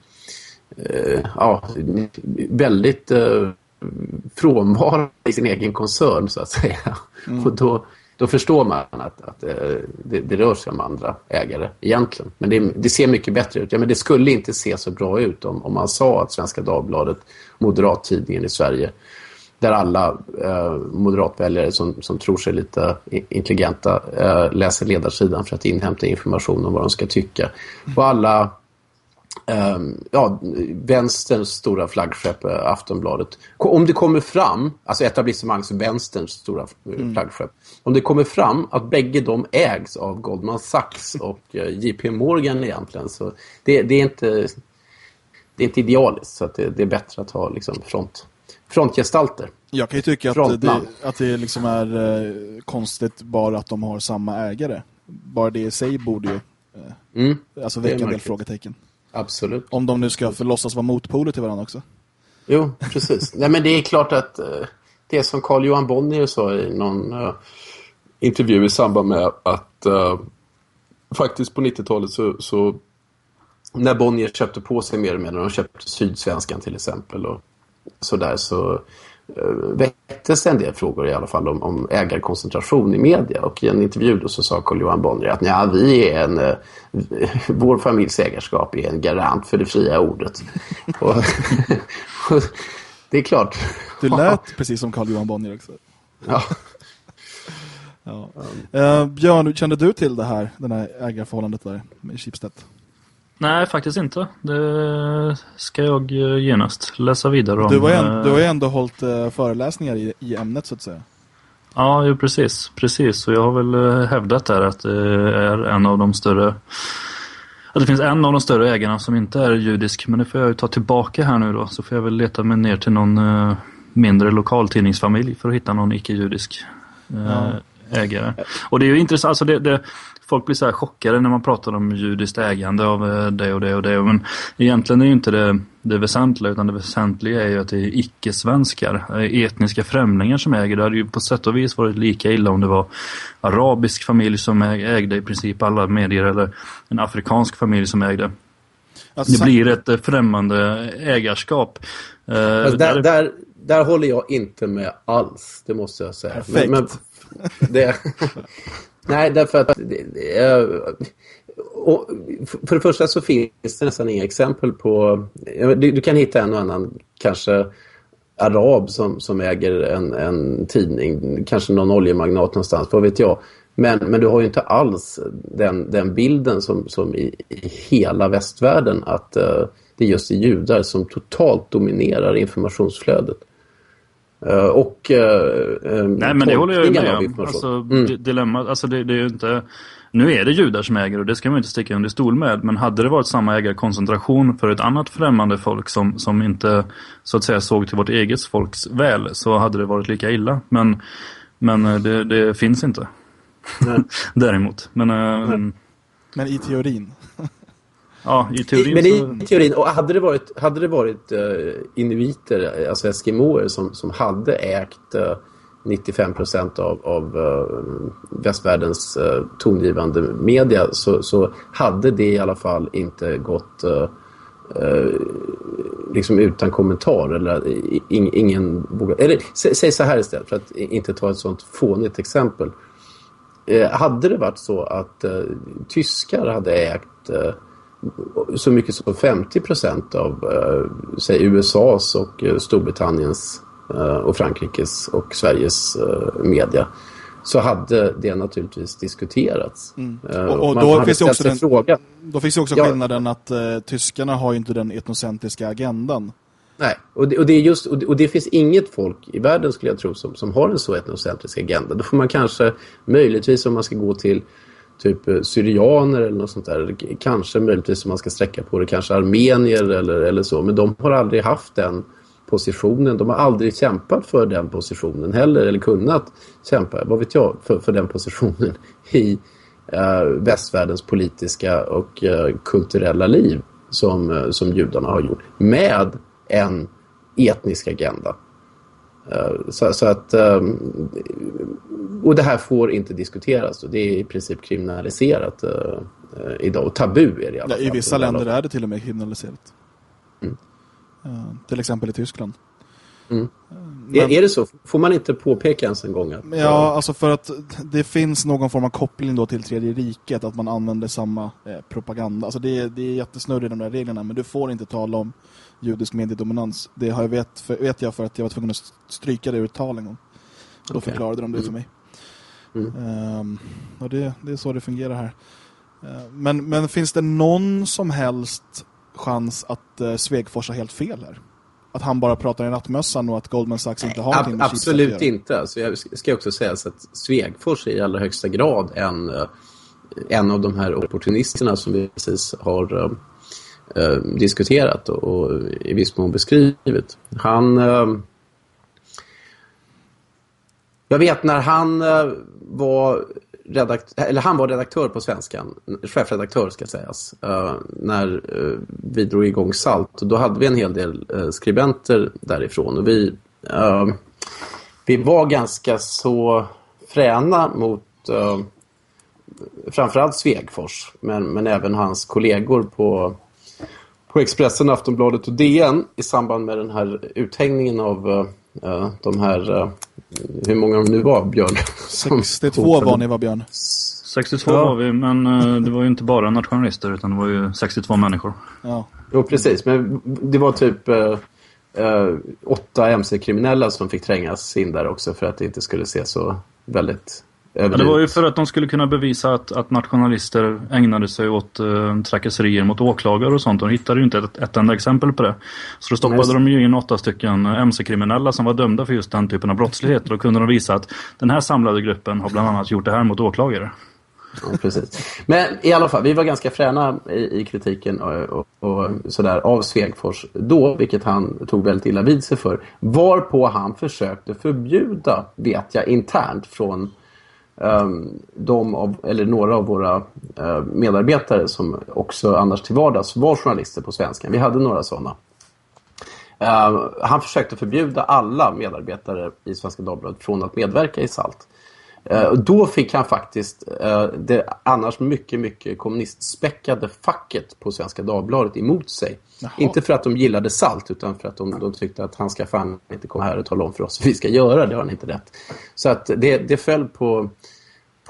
uh, ja, väldigt uh, frånvarande i sin egen koncern så att säga. Mm. Och då, då förstår man att, att eh, det, det, rör sig om andra ägare egentligen. Men det, det, ser mycket bättre ut. Ja, men det skulle inte se så bra ut om, om man sa att Svenska Dagbladet, moderattidningen i Sverige, där alla eh, moderatväljare som, som tror sig lite intelligenta eh, läser ledarsidan för att inhämta information om vad de ska tycka. Och alla ja, vänsterns stora flaggskepp uh, Aftonbladet. Om det kommer fram, alltså etablissemangs vänsterns stora mm. flaggskepp. Om det kommer fram att bägge de ägs av Goldman Sachs och eh, JP Morgan egentligen så det, det, är inte det är inte idealiskt så att det, det är bättre att ha liksom front, frontgestalter. Jag kan ju tycka att det, att det liksom är konstigt bara att de har samma ägare. Bara det i sig borde ju mm, alltså väcka en del frågetecken. Absolut. Om de nu ska förlåtsas vara motpoler till varandra också. Jo, precis. Nej, men det är klart att uh, det som Carl Johan Bonnier sa i någon uh, intervju i samband med att uh, faktiskt på 90-talet så, så när Bonnier köpte på sig mer och mer, när de köpte Sydsvenskan till exempel och sådär så eh, väcktes en del frågor i alla fall om, om ägarkoncentration i media och i en intervju då så sa Carl-Johan Bonnier att ja, vi är en, eh, vår familjs ägarskap är en garant för det fria ordet. och, det är klart. Du lät precis som Carl-Johan Bonnier också. Ja. Ja. Uh, Björn, kände du till det här, den här ägarförhållandet där med Schibsted? Nej, faktiskt inte. Det ska jag eh, genast läsa vidare om. Du har en, eh, du har ju ändå hållit uh, föreläsningar i, i ämnet så att säga. Ja, ju precis. Precis, och jag har väl hävdat där att det är en av de större att det finns en av de större ägarna som inte är judisk. Men det får jag ju ta tillbaka här nu då. Så får jag väl leta mig ner till någon uh, mindre lokaltidningsfamilj för att hitta någon icke-judisk uh, ja ägare. Och det är ju intressant, alltså det, det, folk blir så här chockade när man pratar om judiskt ägande av eh, det och det och det. Men egentligen är ju inte det, det väsentliga utan det väsentliga är ju att det är icke-svenskar, eh, etniska främlingar som äger. Det hade ju på sätt och vis varit lika illa om det var arabisk familj som ägde i princip alla medier eller en afrikansk familj som ägde. Alltså, det blir ett eh, främmande ägarskap. Alltså där, där, där håller jag inte med alls, det måste jag säga. Perfekt. Men, men det, nej, därför att och för det första så finns det nästan inga exempel på... Du, du kan hitta en och annan, kanske arab som, som äger en, en tidning, kanske någon oljemagnat någonstans, vad vet jag. Men, men du har ju inte alls den, den bilden som, som i, i hela västvärlden att uh, det just är judar som totalt dominerar informationsflödet. Uh, och uh, Nej men det håller jag med om. Alltså, mm. dilemma, alltså det, det, är ju inte... Nu är det judar som äger och det ska man inte sticka under stol med. Men hade det varit samma ägarkoncentration för ett annat främmande folk som, som inte så att säga såg till vårt eget folks väl så hade det varit lika illa. Men, men det, det finns inte. Däremot. Men, men i teorin. Ja, i teorin. Men i teorin, och hade det varit, hade det varit uh, inuiter, alltså eskimoer som, som hade ägt uh, 95 procent av, av uh, västvärldens uh, tongivande media så, så hade det i alla fall inte gått uh, liksom utan kommentar eller in, ingen eller sä, säg så här istället för att inte ta ett sånt fånigt exempel. hade det varit så att tyskar hade ägt så mycket som 50 procent av eh, säg USAs och eh, Storbritanniens eh, och Frankrikes och Sveriges eh, media så hade det naturligtvis diskuterats. Mm. Eh, och, och då, finns också den, fråga. då finns ju också ja. skillnaden att eh, tyskarna har ju inte den etnocentriska agendan. Nej, och det, och det, är just, och det, och det, finns inget folk i världen skulle jag tro som, som har en så etnocentrisk agenda. Då får man kanske, möjligtvis om man ska gå till typ eh, syrianer eller något sånt där. Kanske möjligtvis om man ska sträcka på det, kanske armenier eller, eller så. Men de har aldrig haft den positionen. De har aldrig kämpat för den positionen heller eller kunnat kämpa, vad vet jag, för, för den positionen i uh, västvärldens politiska och uh, kulturella liv som, uh, som judarna har gjort. Med en etnisk agenda. Så, så, att och det här får inte diskuteras. Det är i princip kriminaliserat uh, idag. Och tabu är det i alla fall. I vissa länder är det till och med kriminaliserat. Mm. Till exempel i Tyskland. Mm. Men, är, det så? Får man inte påpeka ens en gång? Att, ja, alltså för att det finns någon form av koppling då till tredje riket. Att man använder samma eh, propaganda. Alltså det, är, det är jättesnurrigt de där reglerna. Men du får inte tala om judisk mediedominans. Det har jag vet, för, vet jag för att jag var tvungen att stryka det ur tal en gång. Och då okay. förklarade de det för mig. Mm. Um, och det, det är så det fungerar här. Uh, men, men finns det någon som helst chans att uh, Svegfors har helt fel här? Att han bara pratar i nattmössan och att Goldman Sachs inte har någonting med Absolut inte. Alltså jag ska också säga så att Svegfors är i allra högsta grad en, uh, en av de här opportunisterna som vi precis har Eh, diskuterat och, och, i viss mån beskrivit. Han eh, jag vet när han eh, var redaktör, eller han var redaktör på Svenskan, chefredaktör ska sägas, uh, när uh, vi drog igång Salt. Och då hade vi en hel del uh, skribenter därifrån. Och vi, vi var ganska så fräna mot framförallt Svegfors, men, men även hans kollegor på på Expressen, Aftonbladet och DN i samband med den här uthängningen av uh, de här, uh, hur många de nu var, Björn? 62 var ni var, Björn. 62 ja. var vi, men uh, det var ju inte bara nationalister utan det var ju 62 människor. Ja. Jo, precis. Men det var typ åtta MC-kriminella som fick trängas in där också för att det inte skulle se så väldigt Ja, det var ju för att de skulle kunna bevisa att, att nationalister ägnade sig åt uh, trakasserier mot åklagare och sånt. De hittade ju inte ett, ett enda exempel på det. Så då stoppade Nej. de ju in åtta stycken mc-kriminella som var dömda för just den typen av brottslighet. Då kunde de visa att den här samlade gruppen har bland annat gjort det här mot åklagare. Ja, precis. Men i alla fall, vi var ganska fräna i, i kritiken och, och, och, sådär av Svegfors då, vilket han tog väldigt illa vid sig för. Varpå han försökte förbjuda, vet jag, internt från Ehm, de av, eller några av våra eh, medarbetare som också annars till vardags var journalister på Svenskan. Vi hade några sådana. Ehm, han försökte förbjuda alla medarbetare i Svenska Dagbladet från att medverka i SALT. Uh, då fick han faktiskt uh, det annars mycket, mycket kommunistspäckade facket på Svenska Dagbladet emot sig. Jaha. Inte för att de gillade SALT utan för att de, de tyckte att han ska fan inte komma här och tala om för oss hur vi ska göra. Det har han inte rätt. Så att det, det föll på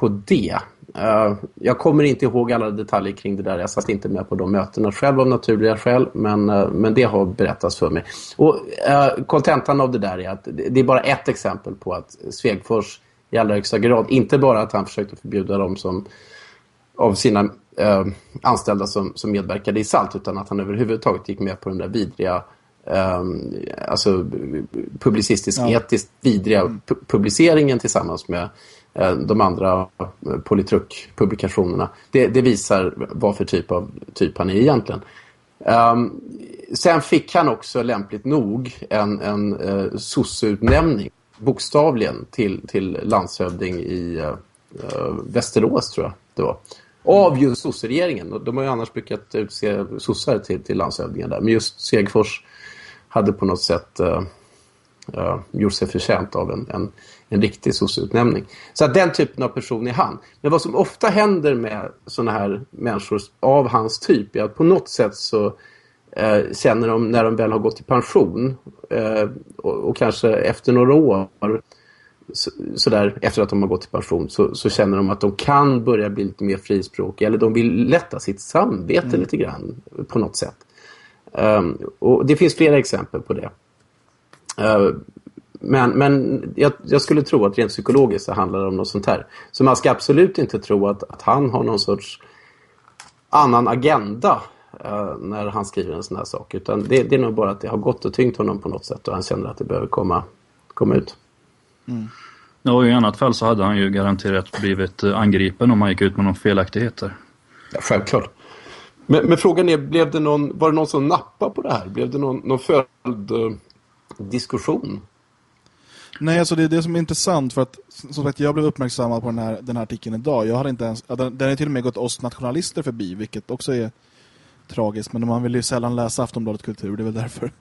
på det. Uh, jag kommer inte ihåg alla detaljer kring det där. Jag satt inte med på de mötena själv av naturliga skäl. Men, uh, men det har berättats för mig. Och uh, kontentan av det där är att det är bara ett exempel på att Svegfors i allra högsta grad, inte bara att han försökte förbjuda dem som av sina anställda som, som medverkade i SALT utan att han överhuvudtaget gick med på den där vidriga Um, alltså publicistiskt, ja. etiskt vidriga pu publiceringen tillsammans med Eh, de andra eh, Polytruck-publikationerna. Det, det, visar vad för typ av typ han är egentligen. Um, sen fick han också lämpligt nog en, en uh, sosseutnämning bokstavligen till, till landshövding i uh, Västerås tror jag det var. Av just sosseregeringen. De har ju annars brukat utse sossar till, till landshövdingar där. Men just Segfors hade på något sätt uh, uh, gjort sig förtjänt av en, en en riktig sosseutnämning. Så att den typen av person är han. Men vad som ofta händer med sådana här människor av hans typ är att på något sätt så eh, känner de när de väl har gått i pension eh, och, och, kanske efter några år så, sådär efter att de har gått i pension så, så, känner de att de kan börja bli lite mer frispråkiga eller de vill lätta sitt samvete mm. lite grann på något sätt. Um, och det finns flera exempel på det. Uh, men, men jag, jag, skulle tro att rent psykologiskt så handlar det om något sånt här. Så man ska absolut inte tro att, att han har någon sorts annan agenda uh, när han skriver en sån här sak. Utan det, det, är nog bara att det har gått och tyngt honom på något sätt och han känner att det behöver komma, komma ut. Mm. Ja, i annat fall så hade han ju garanterat blivit eh, angripen om han gick ut med någon felaktigheter. Ja, självklart. Men, men, frågan är, blev det någon, var det någon som nappade på det här? Blev det någon, någon följd uh, diskussion Nej, alltså det är det som är intressant för att som sagt, jag blev uppmärksammad på den här, den här artikeln idag. Jag hade inte ens, den, den är till och med gått oss nationalister förbi, vilket också är tragiskt. Men man vill ju sällan läsa Aftonbladet Kultur, det är väl därför.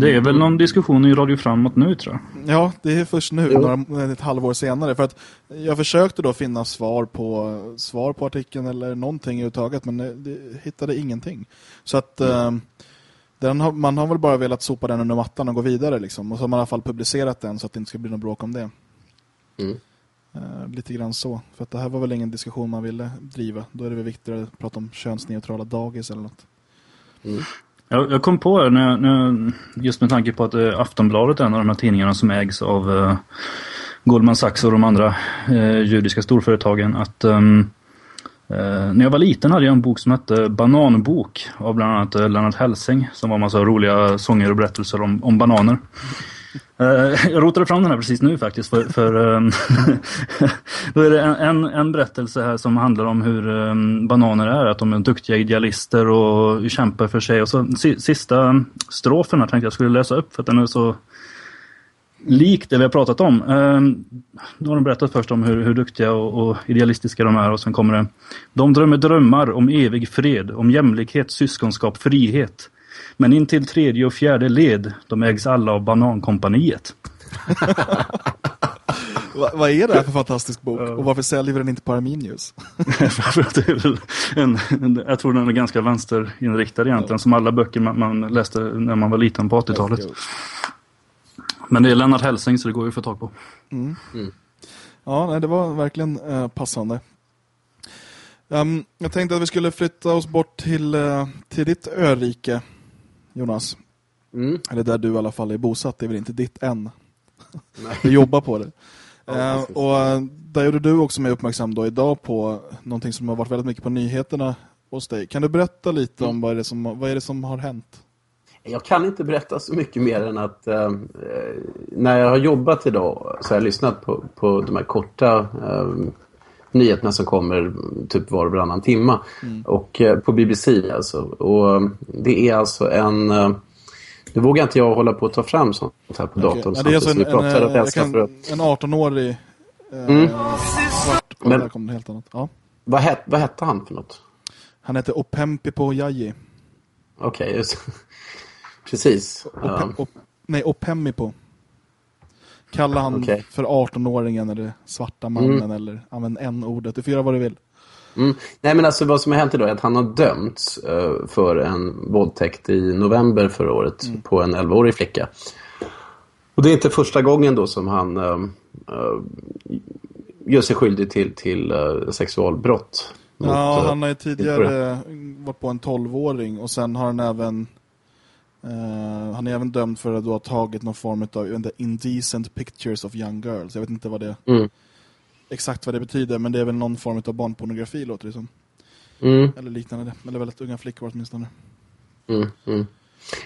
Det är väl någon diskussion i Radio Framåt nu, tror jag. Ja, det är först nu, några, ett halvår senare. För att jag försökte då finna svar på, svar på artikeln eller någonting överhuvudtaget, men det, det hittade ingenting. Så att... Mm. Den har, man har väl bara velat sopa den under mattan och gå vidare liksom. Och så har man i alla fall publicerat den så att det inte ska bli något bråk om det. Mm. Uh, lite grann så. För att det här var väl ingen diskussion man ville driva. Då är det väl viktigare att prata om könsneutrala dagis eller något. Mm. Jag, jag, kom på det när, när, just med tanke på att uh, Aftonbladet är en av de här tidningarna som ägs av uh, Goldman Sachs och de andra uh, judiska storföretagen att um, Eh, när jag var liten hade jag en bok som hette Bananbok av bland annat eh, Lennart Helsing som var en massa roliga sånger och berättelser om, om bananer. Eh, jag rotade fram den här precis nu faktiskt för, för ehm, då är det en, en, berättelse här som handlar om hur ehm, bananer är, att de är duktiga idealister och kämpar för sig. Och så sista strofen här tänkte jag skulle läsa upp för att den är så lik det vi har pratat om. Nu då har de berättat först om hur, hur duktiga och, och, idealistiska de är och sen kommer det De drömmer drömmar om evig fred, om jämlikhet, syskonskap, frihet. Men in till tredje och fjärde led, de ägs alla av Banankompaniet. Va, vad är det här för fantastisk bok? Och varför säljer vi den inte på Arminius? En, en, jag tror den är ganska vänsterinriktad egentligen, som alla böcker man, man läste när man var liten på 80-talet. Men det är Lennart Hälsing så det går ju att få tag på. Ja, nej, det var verkligen eh, passande. Ehm, jag tänkte att vi skulle flytta oss bort till, eh, till ditt örike, Jonas. Mm. Eller där du i alla fall är bosatt, det är väl inte ditt än. Du jobbar på det. Ja, Eh, och eh, där gjorde du också mig uppmärksam då idag på någonting som har varit väldigt mycket på nyheterna hos dig. Kan du berätta lite Mm. om vad är det som, vad är det som har hänt? Jag kan inte berätta så mycket mer än att eh, när jag har jobbat idag så har jag lyssnat på, på de här korta eh, nyheterna som kommer typ var och varannan timma. Och eh, på BBC alltså. Och eh, det är alltså en... Eh, nu vågar inte jag hålla på att ta fram sånt här på Okej. datorn. Ja, det är alltså en, en, att- en 18-årig eh, Mm. svart. Och Men- där kom det helt annat. Ja. vad, het, vad hette han för något? Han heter Opempipo Jaji. Okej, just Precis. Ope, op, nej, Opemipo. Kalla han Okej. för 18-åringen eller svarta mannen eller använd n-ordet. Du får göra vad du vill. Mm. Nej men alltså vad som har hänt idag är att han har dömts eh, för en våldtäkt i november förra året på en 11-årig flicka. Och det är inte första gången då som han eh, gör sig skyldig till, till sexualbrott. Ja, han har ju tidigare varit på en 12-åring och sen har han även eh, han är även dömd för att ha tagit någon form av indecent pictures of young girls. Jag vet inte vad det Mm. exakt vad det betyder, men det är väl någon form av barnpornografi låter det som. Mm, Eller liknande. Eller väldigt unga flickor åtminstone. mm, mm.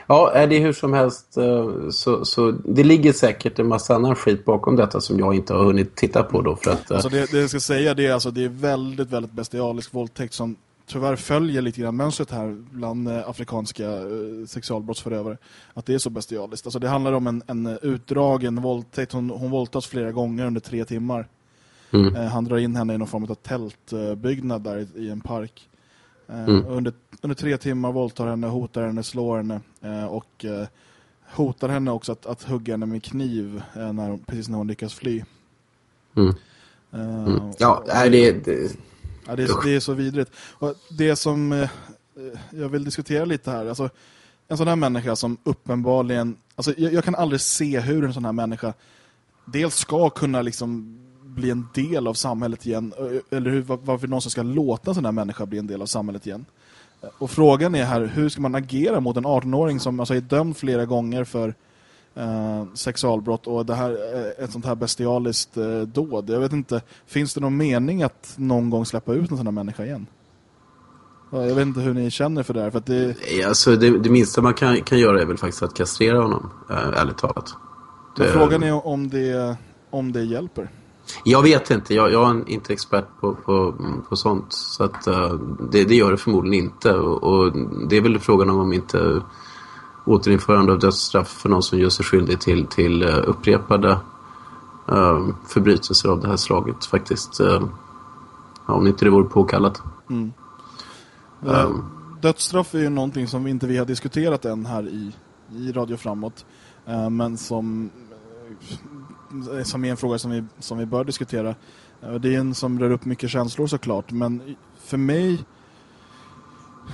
Ja, är det hur som helst eh, så, så det ligger säkert en massa annan skit bakom detta som jag inte har hunnit titta på då för att eh, Alltså det, det jag ska säga det är, alltså, det är väldigt, väldigt bestialisk våldtäkt som tyvärr följer lite grann mönstret här bland eh, afrikanska eh, sexualbrottsförövare. Att det är så bestialiskt. Alltså det handlar om en, en utdragen våldtäkt. Hon, hon våldtas flera gånger under tre timmar. mm, Eh, han drar in henne i någon form av tältbyggnad där i, i en park. Eh, Mm. under, under tre timmar våldtar henne, hotar henne, slår henne eh, och hotar henne också att, att hugga henne med kniv när, precis när hon lyckas fly. mm, mm. Ja, det, det, Ja, det, är, det är så vidrigt. Och det som eh, jag vill diskutera lite här, alltså en sån här människa som uppenbarligen, alltså jag, jag kan aldrig se hur en sån här människa dels ska kunna liksom bli en del av samhället igen, eh, eller hur, var- varför någon som ska låta en sån här människa bli en del av samhället igen. Och frågan är här, hur ska man agera mot en 18-åring som alltså är dömd flera gånger för eh, sexualbrott och det här är ett sånt här bestialiskt eh, dåd. Jag vet inte, finns det någon mening att någon gång släppa ut en sån här människa igen? Ja, Jag vet inte hur ni känner för det här, för att det, Alltså, det, det minsta man kan, kan göra är väl faktiskt att kastrera honom, äh, ärligt talat. Det- frågan är om det, om det hjälper. Jag vet inte, jag, jag är inte expert på, på, på sånt. Så att, eh, det, det gör det förmodligen inte. Och, och det är väl frågan om om inte återinförande av dödsstraff för någon som gör sig skyldig till, till eh, upprepade uh, förbrytelser av det här slaget faktiskt. eh, ja, om inte det vore påkallat. Eh, Dödsstraff är ju någonting som inte vi har diskuterat än här i, i Radio Framåt. Eh, Men som, eh, som är en fråga som vi, som vi bör diskutera. Eh, Det är en som rör upp mycket känslor såklart. Men för mig...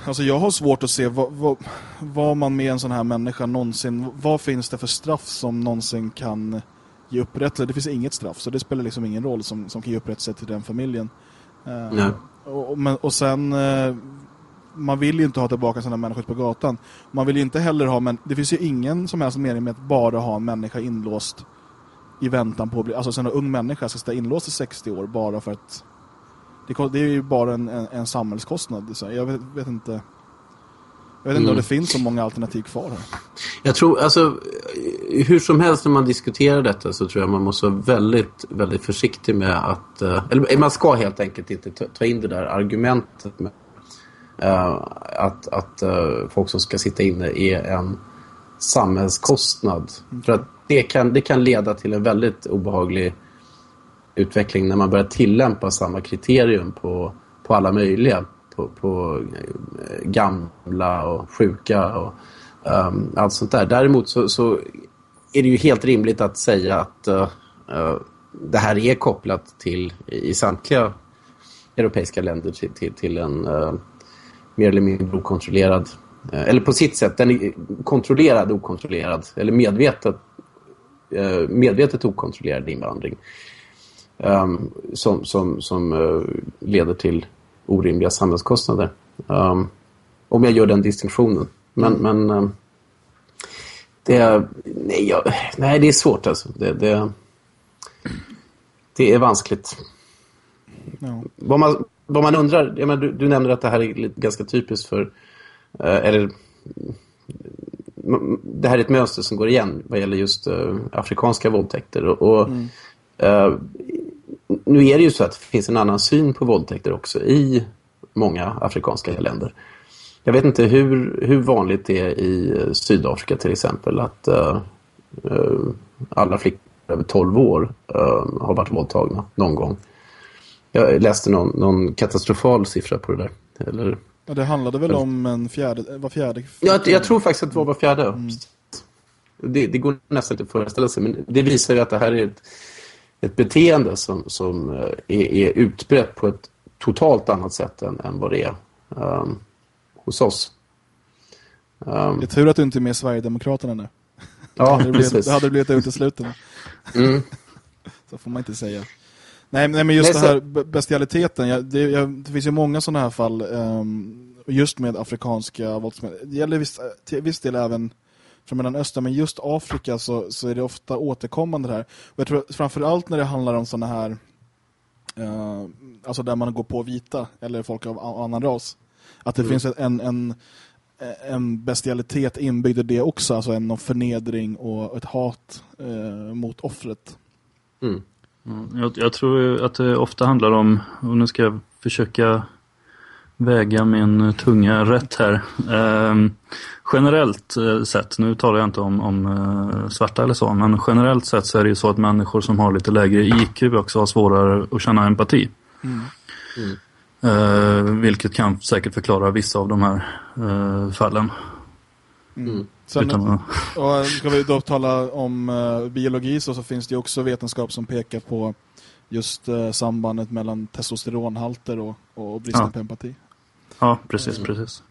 Alltså jag har svårt att se vad, vad, vad man med en sån här människa någonsin... Vad finns det för straff som någonsin kan ge upprättelse? Det finns inget straff, så det spelar liksom ingen roll som, som kan ge upprättelse till den familjen. Nej. och, och, och sen... eh, man vill ju inte ha tillbaka sådana människor på gatan. Man vill ju inte heller ha, men det finns ju ingen som helst mening med att bara ha en människa inlåst i väntan på att bli, alltså en ung människa ska sitta inlåst i 60 år bara för att det, är ju bara en, en, en samhällskostnad. Så jag vet, vet inte jag vet inte Mm. om det finns så många alternativ kvar här. Jag tror, alltså, hur som helst när man diskuterar detta så tror jag man måste vara väldigt, väldigt försiktig med att, eh, eller man ska helt enkelt inte ta, in det där argumentet med eh, att, att eh, folk som ska sitta inne är en samhällskostnad. För att det kan, det kan leda till en väldigt obehaglig utveckling när man börjar tillämpa samma kriterium på, på alla möjliga. På, på eh, gamla och sjuka och um, allt sånt där. Däremot så, så är det ju helt rimligt att säga att uh, uh, det här är kopplat till i samtliga europeiska länder till, till, till en uh, mer eller mindre okontrollerad uh, eller på sitt sätt, den är kontrollerad okontrollerad eller medvetet, uh, medvetet okontrollerad invandring um, som, som, som leder till orimliga samhällskostnader. Um, om jag gör den distinktionen. Men, men um, det, nej, jag, nej, det är svårt alltså. Det, det, det är vanskligt. Ja. Vad, man, vad man undrar, jag menar, du, du nämner att det här är ganska typiskt för, eh, eller det här är ett mönster som går igen vad gäller just uh, afrikanska våldtäkter. Och, och mm. uh, nu är det ju så att det finns en annan syn på våldtäkter också i många afrikanska länder. Jag vet inte hur, hur vanligt det är i Sydafrika till exempel att uh, alla flickor över 12 år uh, har varit våldtagna någon gång. Jag läste någon, någon katastrofal siffra på det där. Eller, ja, det handlade väl om en fjärde, var fjärde? Ja, jag, jag tror faktiskt att det var var fjärde. Mm. Det, det, går nästan inte att föreställa sig, men det visar ju att det här är ett, ett beteende som, som eh, är, är utbrett på ett totalt annat sätt än, än vad det är um, hos oss. Um, det är tur att du inte är med Sverigedemokraterna nu. Ja, det, hade blivit, det hade blivit utesluten. Mm. Så får man inte säga. Nej, nej men just nej, det här bestialiteten. Jag, det, jag, det, finns ju många sådana här fall um, just med afrikanska våldsmän. Det gäller viss, till viss del även från Mellanöstern, men just Afrika så, så är det ofta återkommande här. Och jag tror framförallt när det handlar om sådana här uh, alltså där man går på vita eller folk av annan ras. Att det mm. finns en, en, en bestialitet inbyggd i det också, alltså en förnedring och ett hat uh, mot offret. Mm. Jag, jag, tror att det ofta handlar om, och nu ska jag försöka väga min tunga rätt här. Eh, generellt eh, sett, nu talar jag inte om, om eh, svarta eller så, men generellt sett så är det ju så att människor som har lite lägre IQ också har svårare att känna empati. Mm. Mm. Eh, vilket kan säkert förklara vissa av de här eh, fallen. Mm. Sen, Utan, och ska vi då tala om uh, biologi så, så finns det också vetenskap som pekar på just uh, sambandet mellan testosteronhalter och, och bristen ja. på empati. Ja, precis, uh, precis.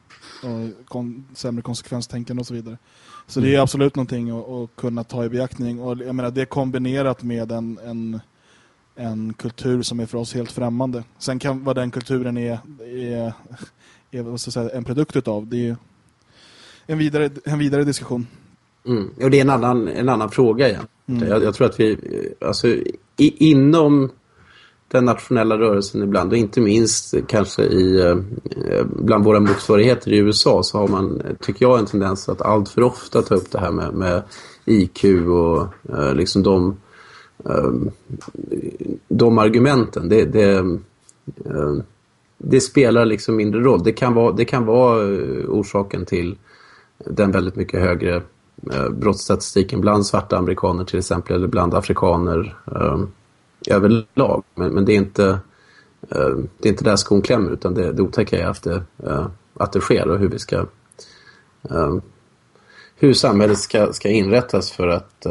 Och kon sämre konsekvenstänkande och så vidare. Så mm. det är absolut någonting att, att, kunna ta i beaktning. Och jag menar, det är kombinerat med en, en, en kultur som är för oss helt främmande. Sen kan vad den kulturen är, är, är vad ska jag säga, en produkt av det är en vidare, en vidare diskussion. Mm. Och det är en annan, en annan fråga igen. Mm. Jag, jag, tror att vi, alltså i, inom den nationella rörelsen ibland och inte minst kanske i eh, bland våra motsvarigheter i USA så har man, tycker jag, en tendens att allt för ofta ta upp det här med, med IQ och eh, liksom de eh, de argumenten. Det, det, eh, det spelar liksom mindre roll. Det kan vara, det kan vara eh, orsaken till den väldigt mycket högre eh, brottsstatistiken bland svarta amerikaner till exempel eller bland afrikaner överlag. Men, men det är inte eh, det är inte där skon klämmer utan det, det otäcka är att det, eh, att det sker och hur vi ska eh, hur samhället ska, ska inrättas för att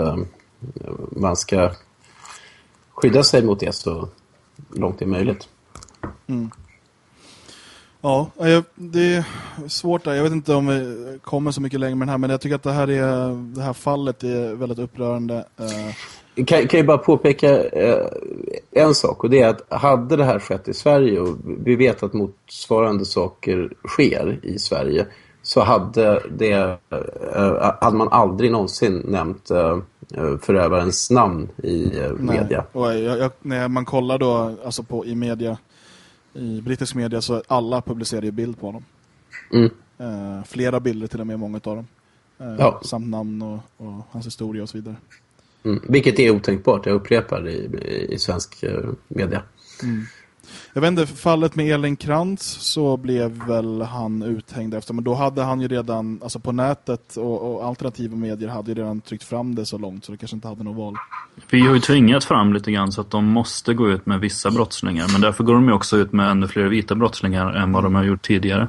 man ska skydda sig mot det så långt det är möjligt. Mm. Ja, det är svårt där. Jag vet inte om vi kommer så mycket längre med den här, men jag tycker att det här, är, det här fallet är väldigt upprörande. Eh, kan, kan jag bara påpeka eh, en sak och det är att hade det här skett i Sverige och vi vet att motsvarande saker sker i Sverige så hade, det, eh, hade man aldrig någonsin nämnt förövarens namn i media. Och jag, jag, när man kollar då alltså på, i media i brittisk media så alla publicerar ju bild på honom. Mm. Eh, flera bilder till och med, många av dem. Eh, ja. Samt namn och, och, hans historia och så vidare. Mm. Vilket är otänkbart, jag upprepar i, i svensk eh, media. Mm. Jag vet inte, fallet med Elin Krantz så blev väl han uthängd efter. Men då hade han ju redan, alltså på nätet och, och, alternativa medier hade ju redan tryckt fram det så långt så det kanske inte hade något val. Vi har ju tvingat fram lite grann så att de måste gå ut med vissa brottslingar. Men därför går de ju också ut med ännu fler vita brottslingar än vad de har gjort tidigare.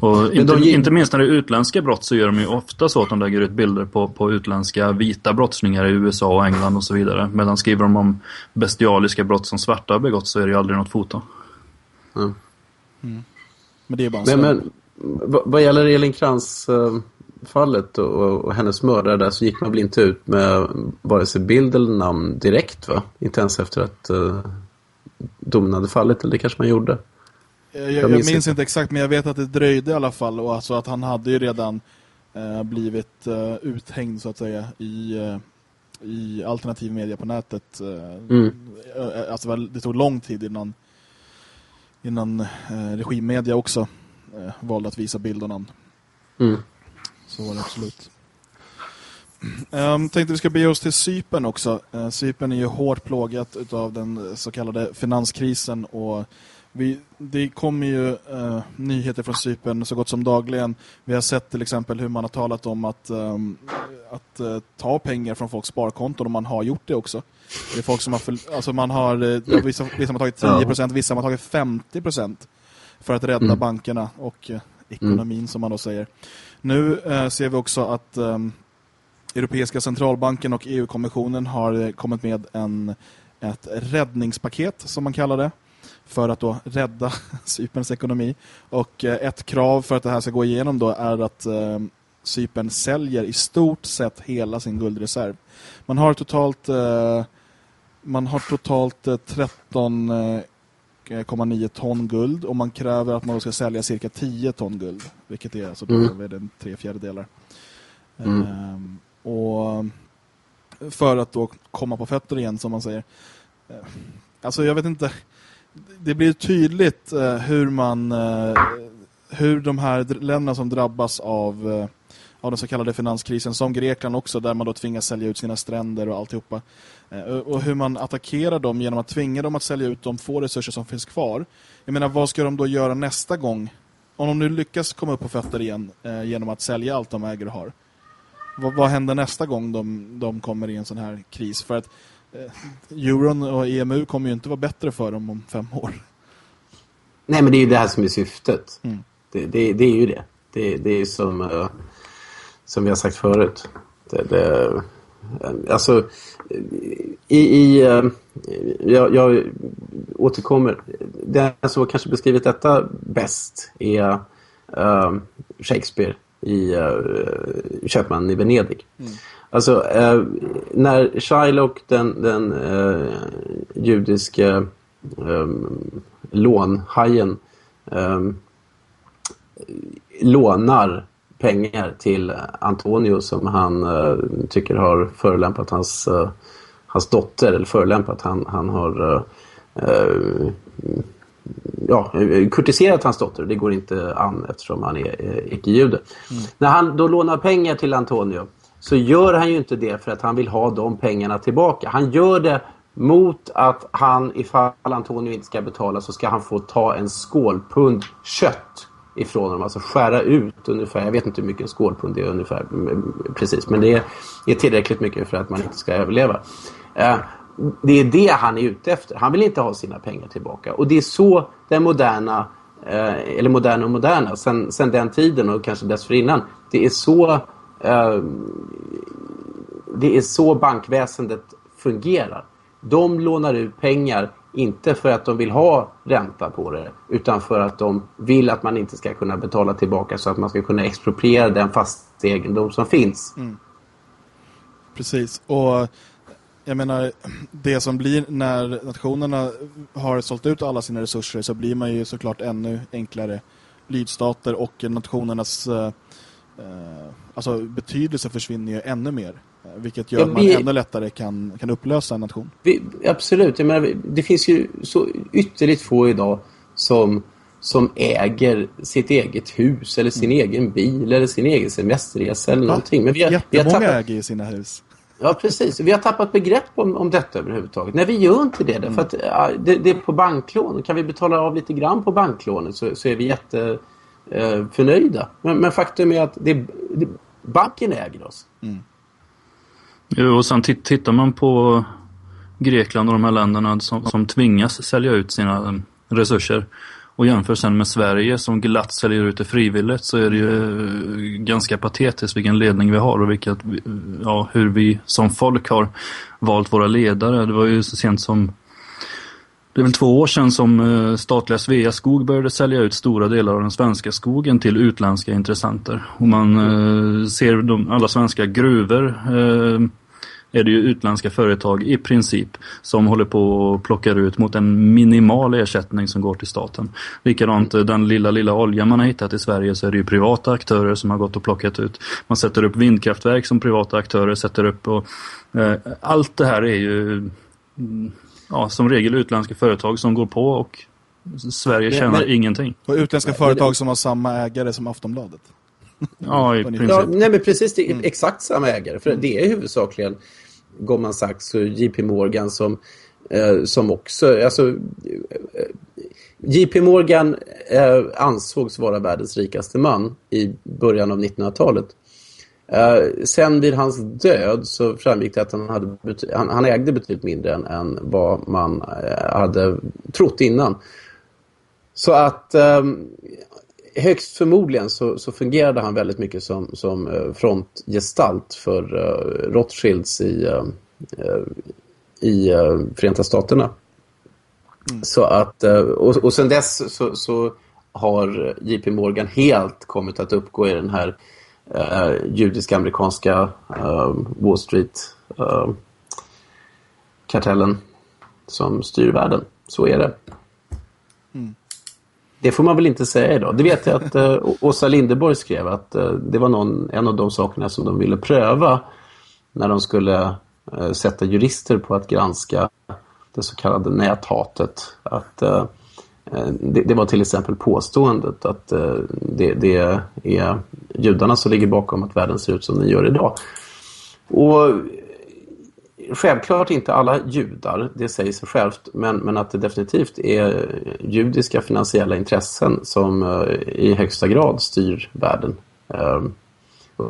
Och inte, inte minst när det är utländska brott så gör de ju ofta så att de lägger ut bilder på, på utländska vita brottslingar i USA och England och så vidare. Medan skriver de om bestialiska brott som svarta har begått så är det ju aldrig något foto. Mm. Mm. Men det är bara men, men vad gäller Elin Krantz äh, fallet och, och, hennes mördare där så gick man väl inte ut med vare sig bild eller namn direkt va? Inte ens efter att äh, domen hade fallit, eller det kanske man gjorde. Jag, jag, minns, minns inte. exakt, men jag vet att det dröjde i alla fall. Och alltså att han hade ju redan eh, blivit eh, uthängd så att säga i, eh, i alternativ media på nätet. Eh, mm. Eh, alltså det tog lång tid innan, innan eh, regimmedia också valde att visa bild och namn. Mm. Så var det absolut. Um, tänkte vi ska bege oss till Sypen också. Uh, Sypen är ju hårt plågat av den så kallade finanskrisen och vi, det kommer ju uh, nyheter från Sypen så gott som dagligen. Vi har sett till exempel hur man har talat om att, um, att uh, ta pengar från folks sparkonton och man har gjort det också. Det är folk som har, för, alltså man har uh, vissa, vissa har tagit 10%, vissa har tagit 50% för att rädda mm. bankerna och ekonomin mm. som man då säger. Nu ser vi också att um, Europeiska centralbanken och EU-kommissionen har kommit med en, ett räddningspaket som man kallar det för att då rädda Cyperns ekonomi. Och eh, ett krav för att det här ska gå igenom då är att eh, Cypern säljer i stort sett hela sin guldreserv. Man har totalt eh, man har totalt 13,9 eh, ton guld och man kräver att man ska sälja cirka 10 ton guld, vilket är alltså mm. då tre fjärdedelar. Mm. Um, och för att då komma på fötter igen som man säger. Alltså jag vet inte det blir tydligt eh, hur man eh, hur de här länderna som drabbas av eh, av den så kallade finanskrisen som Grekland också där man då tvingas sälja ut sina stränder och alltihopa. Eh, och hur man attackerar dem genom att tvinga dem att sälja ut de få resurser som finns kvar. Jag menar, vad ska de då göra nästa gång? Om de nu lyckas komma upp på fötter igen eh, genom att sälja allt de äger och har vad, vad händer nästa gång de, de kommer i en sån här kris? För att euron och EMU kommer ju inte vara bättre för dem om fem år. Nej, men det är ju det här som är syftet. Mm. Det, det, det, är ju det. Det, det är som, uh, som vi har sagt förut. Det, uh, alltså, i, i jag, jag återkommer. Den som kanske beskrivit detta bäst är Shakespeare i uh, Köpmannen i Venedig. Mm. Alltså, uh, när Shylock, den, den uh, judiska um, lånhajen, um, lånar pengar till Antonio som han uh, tycker har förolämpat hans, uh, hans dotter, eller förolämpat, han, han har uh, ja, kurtiserat hans dotter. Det går inte an eftersom han är eh, icke-jude. Mm. När han då lånar pengar till Antonio så gör han ju inte det för att han vill ha de pengarna tillbaka. Han gör det mot att han, ifall Antonio inte ska betala så ska han få ta en skålpund kött ifrån honom. Alltså skära ut ungefär, jag vet inte hur mycket en skålpund är ungefär precis. Men det är tillräckligt mycket för att man inte ska överleva. Eh, det är det han är ute efter. Han vill inte ha sina pengar tillbaka. Och det är så den moderna, eh, eller moderna och moderna, sen, sen den tiden och kanske dessförinnan. Det är så, Eh, det är så bankväsendet fungerar. De lånar ut pengar inte för att de vill ha ränta på det utan för att de vill att man inte ska kunna betala tillbaka så att man ska kunna expropriera den fast egendom som finns. Mm. Precis, och jag menar, det som blir när nationerna har sålt ut alla sina resurser så blir man ju såklart ännu enklare lydstater och nationernas eh, alltså betydelse försvinner ju ännu mer. Vilket gör ja, vi, att man ännu lättare kan, kan upplösa en nation. Vi, absolut, jag menar, det finns ju så ytterligt få idag som, som äger sitt eget hus eller sin mm. egen bil eller sin egen semesterresa eller Va? någonting. Men vi har, Jättemånga vi har tappat... äger sina hus. Ja, precis. Vi har tappat begrepp om, om detta överhuvudtaget. Nej, vi gör inte det. Mm. För att, det, det, är på banklån. Kan vi betala av lite grann på banklånet så, så är vi jätteförnöjda. Eh, men, men, faktum är att det, det, banken äger oss. Mm. Jo, och sen tittar man på Grekland och de här länderna som, som tvingas sälja ut sina resurser och jämför sen med Sverige som glatt säljer ut det frivilligt så är det ju eh, ganska patetiskt vilken ledning vi har och vilket, ja, hur vi som folk har valt våra ledare. Det var ju så sent som det är väl två år sedan som eh, statliga Sveaskog började sälja ut stora delar av den svenska skogen till utländska intressenter. Och man eh, ser de, alla svenska gruvor eh, är det ju utländska företag i princip som håller på och plockar ut mot en minimal ersättning som går till staten. Likadant den lilla, lilla olja man har hittat i Sverige så är det ju privata aktörer som har gått och plockat ut. Man sätter upp vindkraftverk som privata aktörer sätter upp och eh, allt det här är ju ja, som regel utländska företag som går på och Sverige tjänar men, ingenting. Och utländska företag som har samma ägare som Aftonbladet. Ja, i princip. Ja, nej, men precis. Det är mm. exakt samma ägare. För det är huvudsakligen Goldman Sachs och JP Morgan som, eh, som också... Alltså, eh, JP Morgan eh, ansågs vara världens rikaste man i början av 1900-talet. Uh, sen vid hans död så framgick det att han, hade han, han ägde betydligt mindre än, än vad man uh, hade trott innan. Så att um, högst förmodligen så, så, fungerade han väldigt mycket som, som uh, frontgestalt för uh, Rothschilds i, i Förenta Staterna. Mm. Så att, och, och sen dess så, så har JP Morgan helt kommit att uppgå i den här uh, judiska amerikanska uh, Wall Street uh, kartellen som styr världen. Så är det. Mm. Det får man väl inte säga idag. Det vet jag att uh, Åsa Lindeborg skrev att uh, det var någon, en av de sakerna som de ville pröva när de skulle uh, sätta jurister på att granska det så kallade näthatet. Att Eh, det, det, var till exempel påståendet att eh, det, det, är judarna som ligger bakom att världen ser ut som den gör idag. Och självklart inte alla judar, det säger sig självt, men, men att det definitivt är judiska finansiella intressen som eh, i högsta grad styr världen.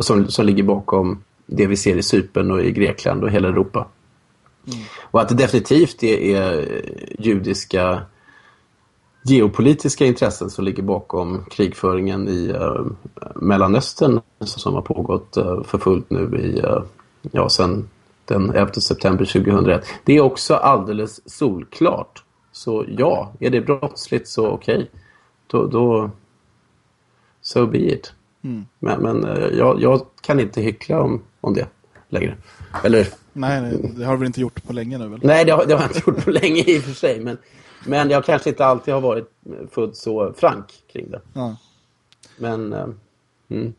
Som, som ligger bakom det vi ser i Cypern och i Grekland och hela Europa. Mm. Och att det definitivt är, är judiska geopolitiska intressen som ligger bakom krigföringen i uh, Mellanöstern som har pågått uh, för fullt nu i, uh, ja, sen den 11 september 2001. Det är också alldeles solklart. Så ja, är det brottsligt så okej. Okay. Då, då so be it. Mm. Men, men jag, jag, kan inte hyckla om, om det längre. Eller? Nej, det har vi inte gjort på länge nu väl? Nej, det har, det har jag inte gjort på länge i och för sig. Men, men jag kanske inte alltid har varit fullt så frank kring det. Ja. Men... Äh, mm.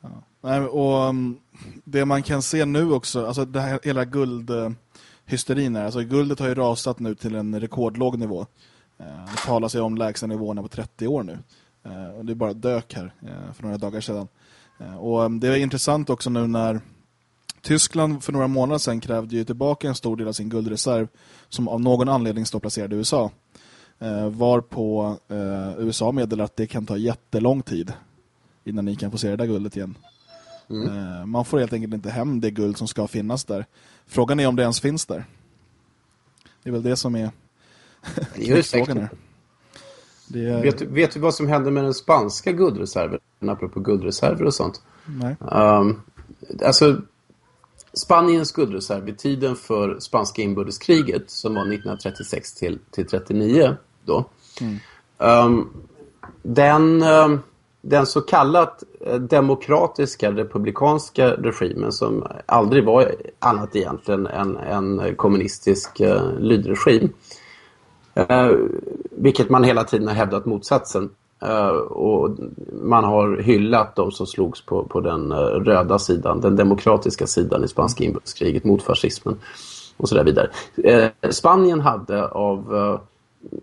ja. Nej, och um, det man kan se nu också, alltså det här hela guldhysterin här, alltså guldet har ju rasat nu till en rekordlåg nivå. Uh, det talas ju om lägsta nivåerna på 30 år nu. Och det är bara dök här för några dagar sedan. och um, det är intressant också nu när Tyskland för några månader sedan krävde ju tillbaka en stor del av sin guldreserv som av någon anledning står placerad i USA. Eh, varpå eh, USA meddelar att det kan ta jättelång tid innan ni kan få se det där guldet igen. Mm. Eh, man får helt enkelt inte hem det guld som ska finnas där. Frågan är om det ens finns där. Det är väl det som är frågan här. Är... Vet, vet du vad som hände med den spanska guldreserven? Apropå guldreserver och sånt. Nej. Um, alltså, Spaniens guldreserv vid tiden för spanska inbördeskriget som var 1936 till, till 39 då. Mm. Um, den, um, den så kallat uh, demokratiska republikanska regimen som aldrig var annat egentligen än en kommunistisk uh, lydregim. Uh, vilket man hela tiden har hävdat motsatsen. Uh, och man har hyllat de som slogs på, på den uh, röda sidan, den demokratiska sidan i spanska inbördeskriget mot fascismen och så där vidare. Uh, Spanien hade av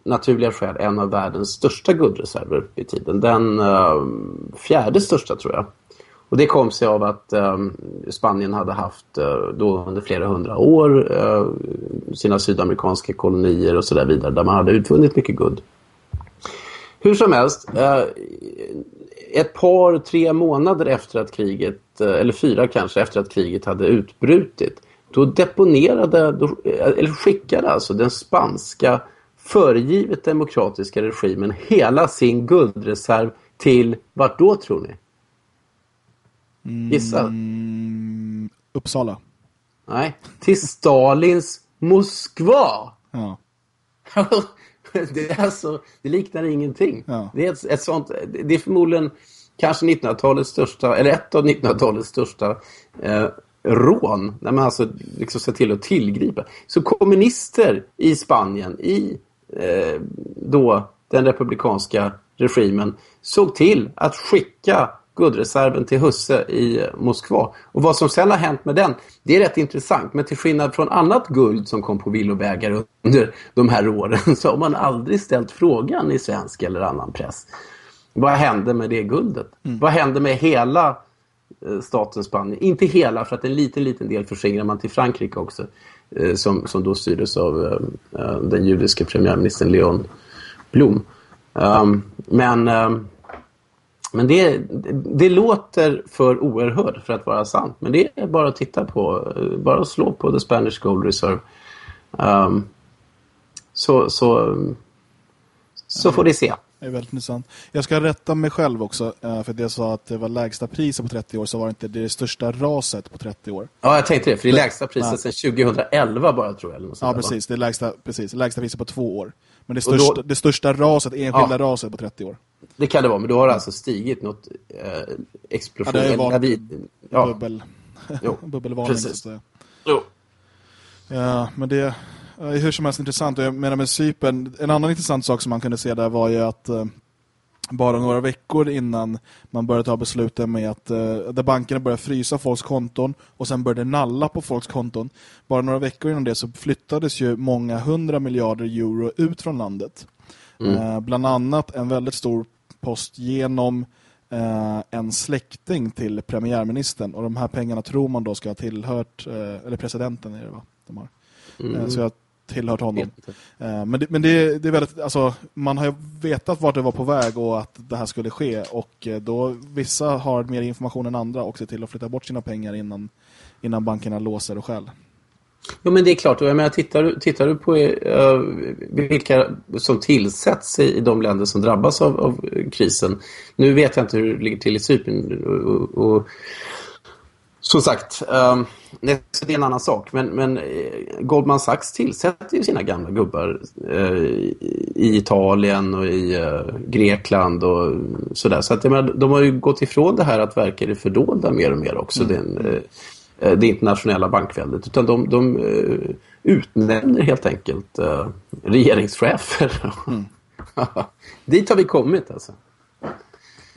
naturliga skäl en av världens största guldreserver i tiden. Den fjärde största tror jag. Och det kom sig av att Spanien hade haft då under flera hundra år sina sydamerikanska kolonier och så där vidare där man hade utvunnit mycket guld. Hur som helst, eh, ett par, tre månader efter att kriget, eh, eller fyra kanske, efter att kriget hade utbrutit, då deponerade, då, eh, eller skickade alltså den spanska föregivit demokratiska regimen hela sin guldreserv till vart då tror ni? Gissa. Mm, Uppsala. Nej, till Stalins Moskva. Ja. det, är alltså, det liknar ingenting. Ja. Det, är ett, ett sånt, det är förmodligen kanske 1900-talets största, eller ett av 1900-talets största eh, rån. När man alltså liksom ser till att tillgripa. Så kommunister i Spanien, i eh, då den republikanska regimen, såg till att skicka guldreserven till husse i Moskva. Och vad som sedan har hänt med den, det är rätt intressant. Men till skillnad från annat guld som kom på villovägar under de här åren så har man aldrig ställt frågan i svensk eller annan press. Vad hände med det guldet? Vad hände med hela eh, staten Spanien? Inte hela, för att en liten, liten del förskingrar man till Frankrike också. eh, Som, som då styrdes av eh, den judiske premiärministern Leon Blum. Um, men um, men det, det låter för oerhört för att vara sant. Men det är bara att titta på, bara att slå på The Spanish Gold Reserve. Um, så, så, så får ni se. Det är väldigt intressant. Jag ska rätta mig själv också. eh, För att jag sa att det var lägsta priset på 30 år så var det inte det, det största raset på 30 år. Ja, jag tänkte det. För det är lägsta Ja. priset sedan 2011 bara tror jag. Eller Ja, där, precis. Det är lägsta, precis. Lägsta priset på två år. Men det Och då- största, det största raset, enskilda Ja. raset på 30 år. Det kan det vara, men då har det alltså stigit något eh, explosion. Ja, det har ju varit lavi- ja. Bubbel, bubbelvarning. precis. Jo. Ja, men det är hur som helst intressant. Jag menar med Cypern, en annan intressant sak som man kunde se där var ju att eh, bara några veckor innan man började ta besluten med att eh, där bankerna började frysa folks konton och sen började nalla på folks konton. Bara några veckor innan det så flyttades ju många hundra miljarder euro ut från landet. Eh, bland annat en väldigt stor post genom eh, en släkting till premiärministern och de här pengarna tror man då ska ha tillhört eh, eller presidenten är det va? De har. Eh, så jag tillhört honom. Men, det, men det, det är väldigt, alltså, man har ju vetat vart det var på väg och att det här skulle ske och då vissa har mer information än andra och ser till att flytta bort sina pengar innan, innan bankerna låser och skäl. Jo, men det är klart. Jag menar, tittar, du- tittar du på eh, vilka som tillsätts i, i de länder som drabbas av, av krisen. Nu vet jag inte hur det ligger till i Cypern. Och, och, och, som sagt, eh, det är en annan sak. Men, men eh, Goldman Sachs tillsätter ju sina gamla gubbar eh, i Italien och i eh, Grekland och sådär. Så att, jag menar, de har ju gått ifrån det här att verka i det fördolda mer och mer också. Den, eh, eh, det internationella bankväldet. Utan de, de eh, utnämner helt enkelt eh, regeringschefer. Dit har vi kommit alltså.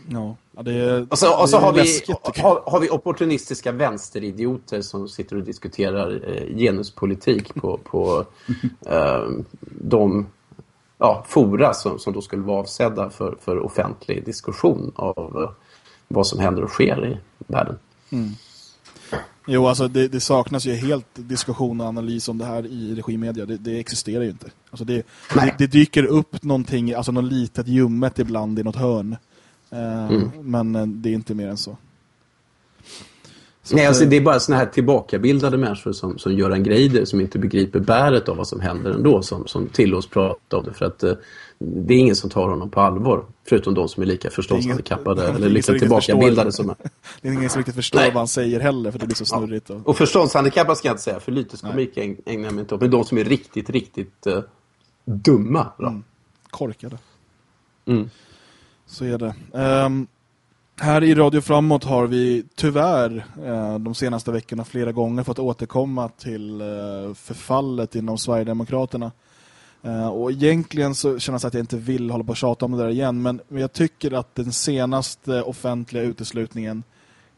Ja, det är, Och så, och så har, vi, läskigt, har, har vi opportunistiska vänsteridioter som sitter och diskuterar eh, genuspolitik på, på eh, de ja, fora som, som då skulle vara avsedda för, för offentlig diskussion av eh, vad som händer och sker i världen. Jo, alltså det, det saknas ju helt diskussion och analys om det här i regimedia. Det, det existerar ju inte. Alltså det, det, dyker upp någonting, alltså något litet ljummet ibland i något hörn. Eh, Mm. Men eh, det är inte mer än så. Så Nej, alltså det är bara såna här tillbakabildade människor som, som Göran Greider som inte begriper bäret av vad som händer ändå som, som tillåts prata om det. För att eh, det är ingen som tar honom på allvar. Förutom de som är lika förståndshandikappade är eller som lika riktigt tillbakabildade som Det är ingen som riktigt förstår Nej. vad han säger heller för det blir så snurrigt. Och, Och förståndshandikappade ska jag inte säga, för lyteskomik äg- ägnar jag mig inte åt. Men de som är riktigt, riktigt eh, dumma. Då. korkade. Mm. Så är det. Ehm, här i Radio Framåt har vi tyvärr eh, de senaste veckorna flera gånger fått återkomma till eh, förfallet inom Sverigedemokraterna. Och egentligen så känns det att jag inte vill hålla på och tjata om det där igen men jag tycker att den senaste offentliga uteslutningen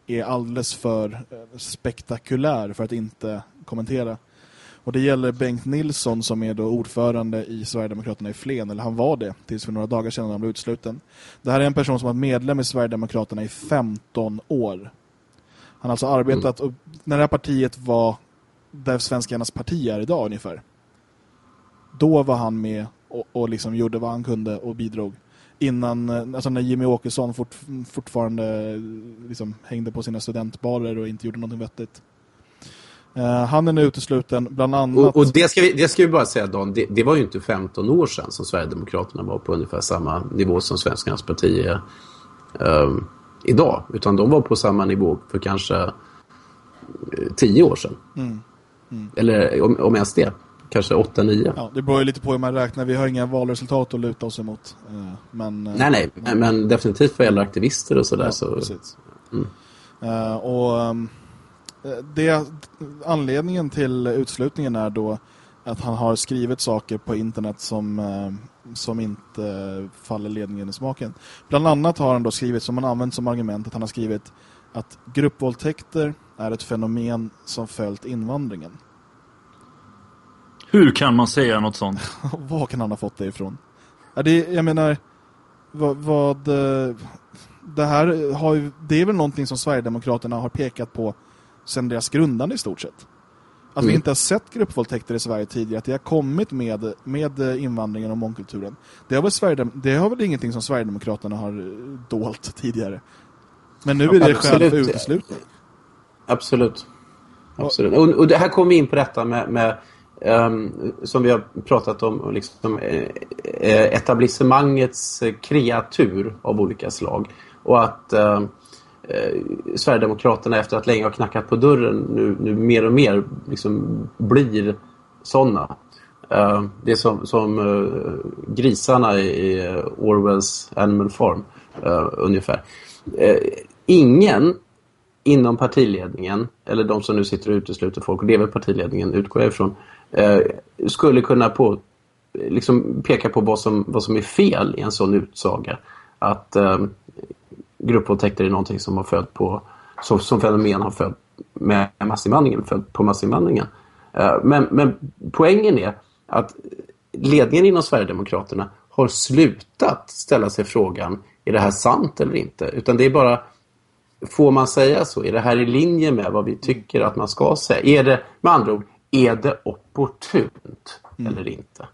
är alldeles för eh, spektakulär för att inte kommentera. Och det gäller Bengt Nilsson som är då ordförande i Sverigedemokraterna i Flen, eller han var det tills för några dagar sedan han blev utsluten. Det här är en person som har varit medlem i Sverigedemokraterna i 15 år. Han har alltså arbetat, och när det här partiet var där svenskarnas parti är idag ungefär. Då var han med och, och liksom gjorde vad han kunde och bidrog. Innan, eh, alltså när Jimmy Åkesson fort, fortfarande eh, liksom hängde på sina studentbarer och inte gjorde någonting vettigt. Eh, han är nu utesluten bland annat... Och, och det, ska vi, det ska vi bara säga Dan, det, det, var ju inte 15 år sedan som Sverigedemokraterna var på ungefär samma nivå som Svenskarnas parti är um, idag. Utan de var på samma nivå för kanske 10 år sedan. Mm. Mm. Eller om, om ens det. Kanske 8-9. Ja, det beror ju lite på hur man räknar. Vi har inga valresultat att luta oss emot. Eh, men, nej, nej. Men definitivt vad gäller aktivister och sådär. Ja, så, precis. Mm. Uh, och um, det, anledningen till utslutningen är då att han har skrivit saker på internet som, uh, som inte faller ledningen i smaken. Bland annat har han då skrivit, som han använt som argument, att han har skrivit att gruppvåldtäkter är ett fenomen som följt invandringen. Hur kan man säga något sånt? vad kan han ha fått det ifrån? Ja, det, jag menar, vad, vad eh, det här har ju, det är väl någonting som Sverigedemokraterna har pekat på sedan deras grundande i stort sett. Att mm. vi inte har sett gruppvåldtäkter i Sverige tidigare, att det har kommit med, med invandringen och mångkulturen. Det har, väl Sverigedem det har väl ingenting som Sverigedemokraterna har dolt tidigare. Men nu är det skäl för uteslutning. Absolut. Absolut. Och, och det här kommer vi in på detta med, med Ehm, som vi har pratat om, liksom, eh, eh, etablissemangets eh, kreatur av olika slag. Och att ehm, eh, Sverigedemokraterna efter att länge ha knackat på dörren nu, nu mer och mer liksom blir sådana. Eh, det är som, som eh, grisarna i Orwells Animal Farm ungefär. ingen inom partiledningen, eller de som nu sitter och utesluter folk, och det är väl partiledningen utgår jag ifrån, eh, skulle kunna på, liksom peka på vad som, vad som är fel i en sån utsaga. Att eh, gruppvåldtäkter är någonting som har följt på, som, som fenomen har följt med massinvandringen, följt på massinvandringen. Eh, men, men poängen är att ledningen inom Sverigedemokraterna har slutat ställa sig frågan, är det här sant eller inte? Utan det är bara Får man säga så? Är det här i linje med vad vi tycker att man ska säga? Är det, med andra ord, är det opportunt mm. eller inte?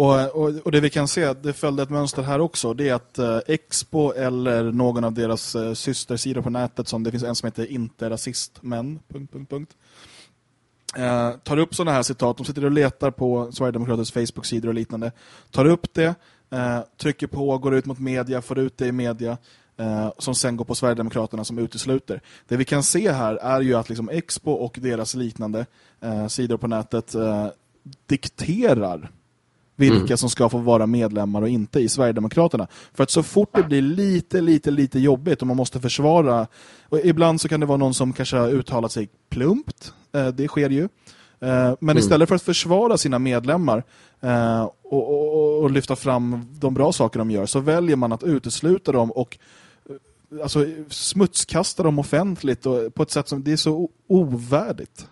Och, och, och, det vi kan se, det följde ett mönster här också, det är att eh, Expo eller någon av deras eh, systersidor på nätet, som det finns en som heter inte rasistmän, punkt, punkt, punkt, eh, tar upp sådana här citat. De sitter och letar på Sverigedemokraternas Facebook-sidor och liknande. Tar upp det, eh, trycker på, går ut mot media, får ut det i media eh, som sen går på Sverigedemokraterna som utesluter. Det vi kan se här är ju att liksom Expo och deras liknande eh, sidor på nätet eh, dikterar vilka mm. som ska få vara medlemmar och inte i Sverigedemokraterna. För att så fort det blir lite, lite, lite jobbigt och man måste försvara och ibland så kan det vara någon som kanske har uttalat sig plumpt, eh, det sker ju. Eh, men mm. istället för att försvara sina medlemmar eh, och, och, och, lyfta fram de bra saker de gör så väljer man att utesluta dem och alltså, smutskasta dem offentligt och på ett sätt som det är så ovärdigt.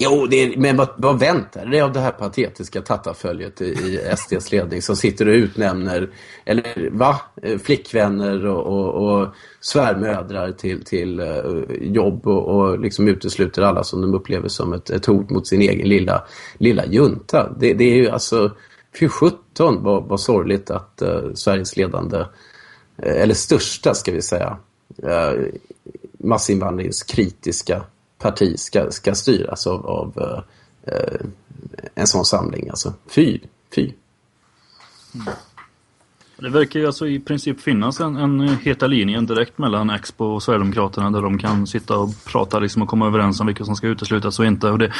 Jo, det är, men vad, vad väntar det av det här patetiska tattarföljet i, i SDs ledning som sitter och utnämner eller va, eh, flickvänner och, och, och svärmödrar till, till uh, jobb och, och liksom utesluter alla som de upplever som ett, ett hot mot sin egen lilla, lilla junta. Det, det är ju alltså, för 17 vad, vad sorgligt att uh, Sveriges ledande Eh, eller största ska vi säga, eh, massinvandringskritiska parti ska, ska styras av, av eh, eh, en sån samling. Alltså, fy, fy. Mm. Det verkar ju alltså i princip finnas en, en heta linjen direkt mellan Expo och Sverigedemokraterna där de kan sitta och prata liksom och komma överens om vilka som ska uteslutas och inte. Och det,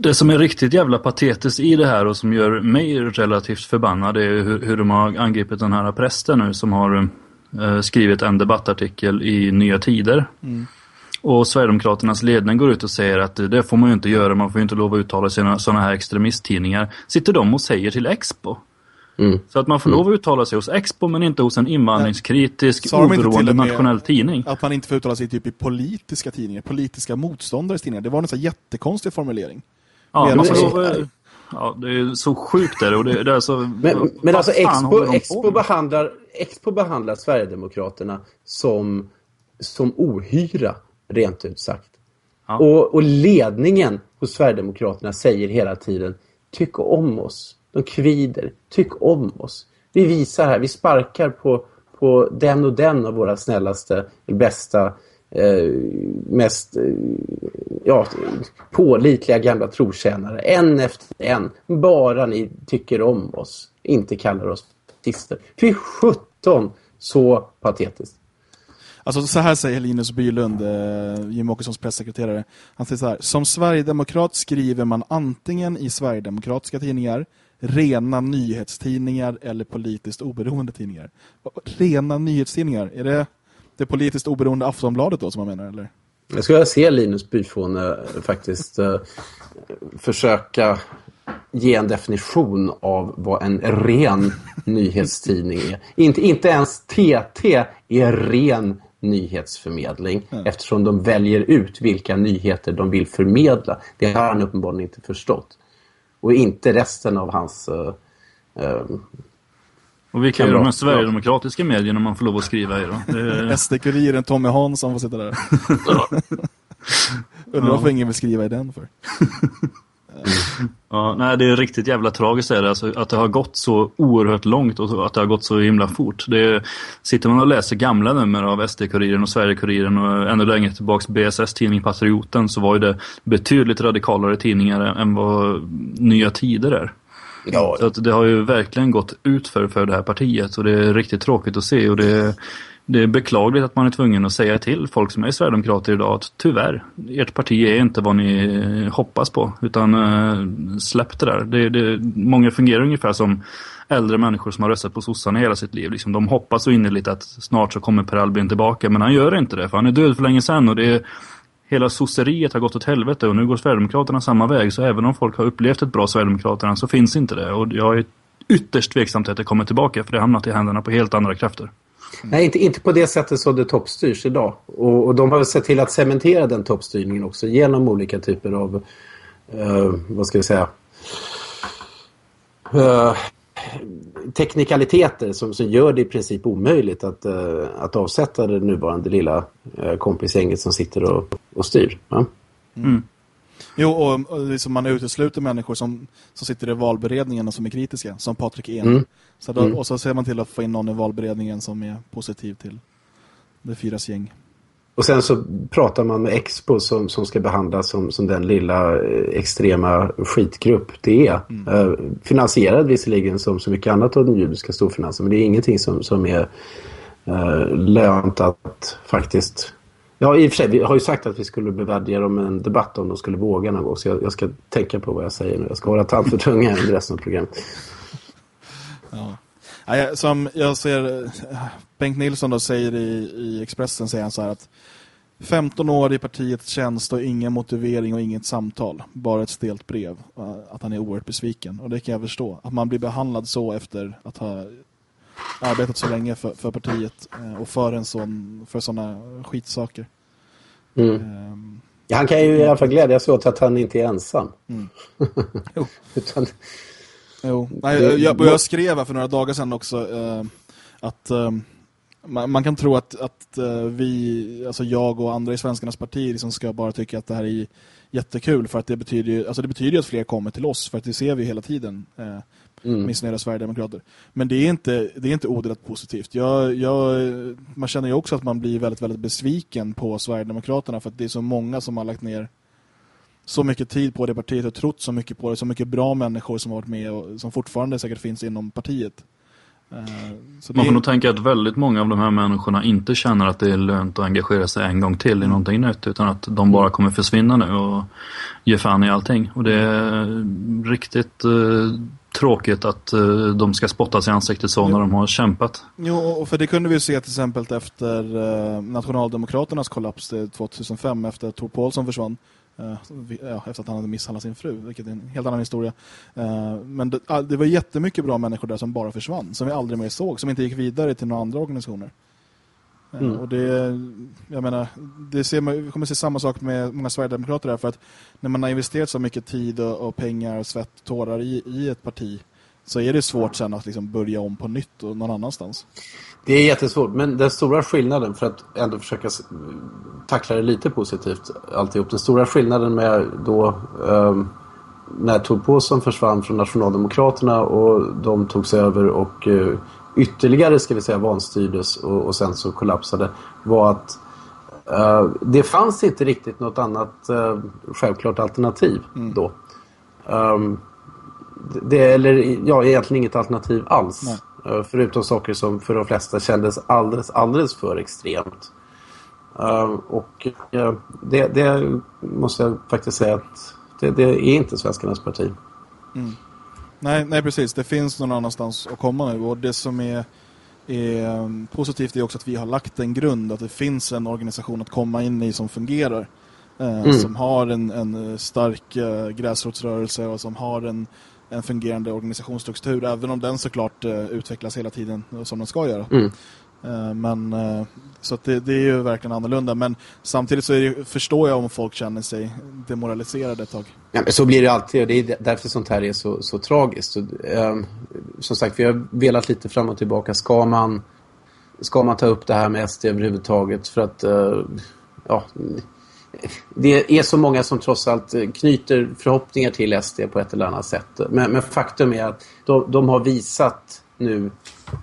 det som är riktigt jävla patetiskt i det här och som gör mig relativt förbannad är hur, hur de har angripit den här prästen nu som har eh, skrivit en debattartikel i Nya Tider. Mm. Och Sverigedemokraternas ledning går ut och säger att det får man ju inte göra, man får ju inte lov att uttala sig i sådana här extremisttidningar. Sitter de och säger till Expo. Mm. Så att man får mm. lov att uttala sig hos Expo men inte hos en invandringskritisk, oberoende nationell tidning. Att man inte får uttala sig typ i politiska tidningar, politiska motståndares tidningar. Det var en sån jättekonstig formulering. Ja, får lov, ja, det är så sjukt där. Och det, det är så, men men alltså Expo, Expo, behandlar, Expo behandlar Sverigedemokraterna som, som ohyra, rent ut sagt. Ja. Och, och ledningen hos Sverigedemokraterna säger hela tiden tyck om oss. De kvider, tyck om oss. Vi visar här, vi sparkar på, på den och den av våra snällaste, bästa eh, mest eh, ja, pålitliga gamla trotjänare. En efter en. Bara ni tycker om oss. Inte kallar oss tister. Fy sjutton så patetiskt. Alltså så här säger Linus Bylund, eh, Jim Åkessons pressekreterare. Han säger så här, som Sverigedemokrat skriver man antingen i Sverigedemokratiska tidningar, rena nyhetstidningar eller politiskt oberoende tidningar. Rena nyhetstidningar, är det det politiskt oberoende Aftonbladet då som man menar eller? Jag skulle se Linus Byfån eh, faktiskt eh, försöka ge en definition av vad en ren nyhetstidning är. Inte, inte ens TT är ren nyhetsförmedling mm. eftersom de väljer ut vilka nyheter de vill förmedla. Det har han uppenbarligen inte förstått. Och inte resten av hans... Uh, uh, och vilka är de här sverigedemokratiska medierna man får lov att skriva i då? Är... SD-kuriren Tommy Hansson får sitta där. Undrar varför ingen vill skriva i den för. Ja, nej, det är riktigt jävla tragiskt är det, alltså, att det har gått så oerhört långt och att det har gått så himla fort. Det sitter man och läser gamla nummer av SD-kuriren och Sverige-kuriren och ännu längre tillbaks BSS-tidning Patrioten så var ju det betydligt radikalare tidningar än vad Nya Tider är. Ja. Så att det har ju verkligen gått ut för, för det här partiet och det är riktigt tråkigt att se och det det är beklagligt att man är tvungen att säga till folk som är Sverigedemokrater idag att tyvärr, ert parti är inte vad ni hoppas på. Utan äh, släpp det där. Det, det, många fungerar ungefär som äldre människor som har röstat på sossarna hela sitt liv. Liksom, de hoppas så innerligt att snart så kommer Per Albin tillbaka. Men han gör inte det, för han är död för länge sedan. Och det är, hela sosseriet har gått åt helvete och nu går Sverigedemokraterna samma väg. Så även om folk har upplevt ett bra Sverigedemokraterna så finns inte det. Och jag är ytterst tveksam till att det kommer tillbaka för det har hamnat i händerna på helt andra krafter. Nej, inte, inte på det sättet som det toppstyrs idag. Och, och de har sett till att cementera den toppstyrningen också genom olika typer av, uh, vad ska vi säga, uh, teknikaliteter som, som gör det i princip omöjligt att, uh, att avsätta det nuvarande lilla uh, kompisgänget som sitter och, och styr. Ja? Mm. Jo, och, och liksom man utesluter människor som, som sitter i valberedningen och som är kritiska, som Patrik En. Mm. Så då, mm. Och så ser man till att få in någon i valberedningen som är positiv till det fyras gäng. Och sen så pratar man med Expo som, som ska behandlas som, som den lilla eh, extrema skitgrupp det är. Mm. Eh, finansierad visserligen som så mycket annat av den judiska storfinansen men det är ingenting som, som är eh, lönt att faktiskt Ja, i och för sig, vi har ju sagt att vi skulle bevärdiga dem en debatt om de skulle våga någon gång. Så jag, jag ska tänka på vad jag säger nu. Jag ska hålla tand för tunga under resten av programmet. Ja. Som jag ser Bengt Nilsson då säger i, i Expressen säger han så här att 15 år i partiets tjänst och ingen motivering och inget samtal. Bara ett stelt brev. Att han är oerhört besviken. Och det kan jag förstå. Att man blir behandlad så efter att ha arbetat så länge för, för partiet eh, och för en sån för sådana skitsaker. Mm. Um, han kan ju i alla fall glädjas åt att han inte är ensam. Mm. Jo. Utan, jo. Nej, jag, jag, jag, skrev här för några dagar sedan också uh, att uh, man, man, kan tro att, att uh, vi, alltså jag och andra i Svenskarnas parti liksom ska bara tycka att det här är jättekul för att det betyder ju, alltså det betyder ju att fler kommer till oss för att det ser vi hela tiden mm. missnöjda Sverigedemokrater. Men det är inte, det är inte odelat positivt. Jag, jag, man känner ju också att man blir väldigt, väldigt besviken på Sverigedemokraterna för att det är så många som har lagt ner så mycket tid på det partiet och trott så mycket på det. Så mycket bra människor som har varit med och som fortfarande säkert finns inom partiet. Uh, Man får nog tänka att väldigt många av de här människorna inte känner att det är lönt att engagera sig en gång till i någonting nytt utan att de bara kommer försvinna nu och ge fan i allting. Och det är riktigt uh, tråkigt att uh, de ska spottas i ansiktet så jo. när de har kämpat. Jo, och för det kunde vi se till exempel efter uh, Nationaldemokraternas kollaps 2005 efter att Tor Paulsson försvann. Ja, efter att han hade misshandlat sin fru, vilket är en helt annan historia. men det, det, var jättemycket bra människor där som bara försvann, som vi aldrig mer såg, som inte gick vidare till några andra organisationer. Mm. Och det, jag menar, det ser, vi kommer se samma sak med många Sverigedemokrater där för att när man har investerat så mycket tid och, och pengar, svett, tårar i, i ett parti så är det svårt sen att liksom börja om på nytt och någon annanstans. Det är jättesvårt, men den stora skillnaden för att ändå försöka tackla det lite positivt alltihop. Den stora skillnaden med då um, när Tor Påsson försvann från Nationaldemokraterna och de tog sig över och uh, ytterligare ska vi säga vanstyrdes och, och sen så kollapsade var att Uh, det fanns inte riktigt något annat uh, självklart alternativ Mm. då. Um, det, eller ja, egentligen inget alternativ alls. Nej. Uh, förutom saker som för de flesta kändes alldeles, alldeles för extremt. Uh, och uh, det, det måste jag faktiskt säga att det, det är inte svenskarnas parti. Nej, nej, precis. Det finns någon annanstans att komma nu. Och det som är, är um, positivt är också att vi har lagt en grund. Att det finns en organisation att komma in i som fungerar. Eh, Som har en, en eh, stark eh, gräsrotsrörelse och som har en, en fungerande organisationsstruktur. Även om den såklart eh, utvecklas hela tiden eh, som den ska göra. Mm. Eh, Men, eh, så att det, det är ju verkligen annorlunda. Men samtidigt så det, förstår jag om folk känner sig demoraliserade ett tag. Ja, så blir det alltid och det är därför sånt här är så, så tragiskt. Så, ehm, som sagt, vi har velat lite fram och tillbaka. Ska man, ska man ta upp det här med SD överhuvudtaget? För att eh, ja, det är så många som trots allt knyter förhoppningar till SD på ett eller annat sätt. Men, men faktum är att de, de har visat nu,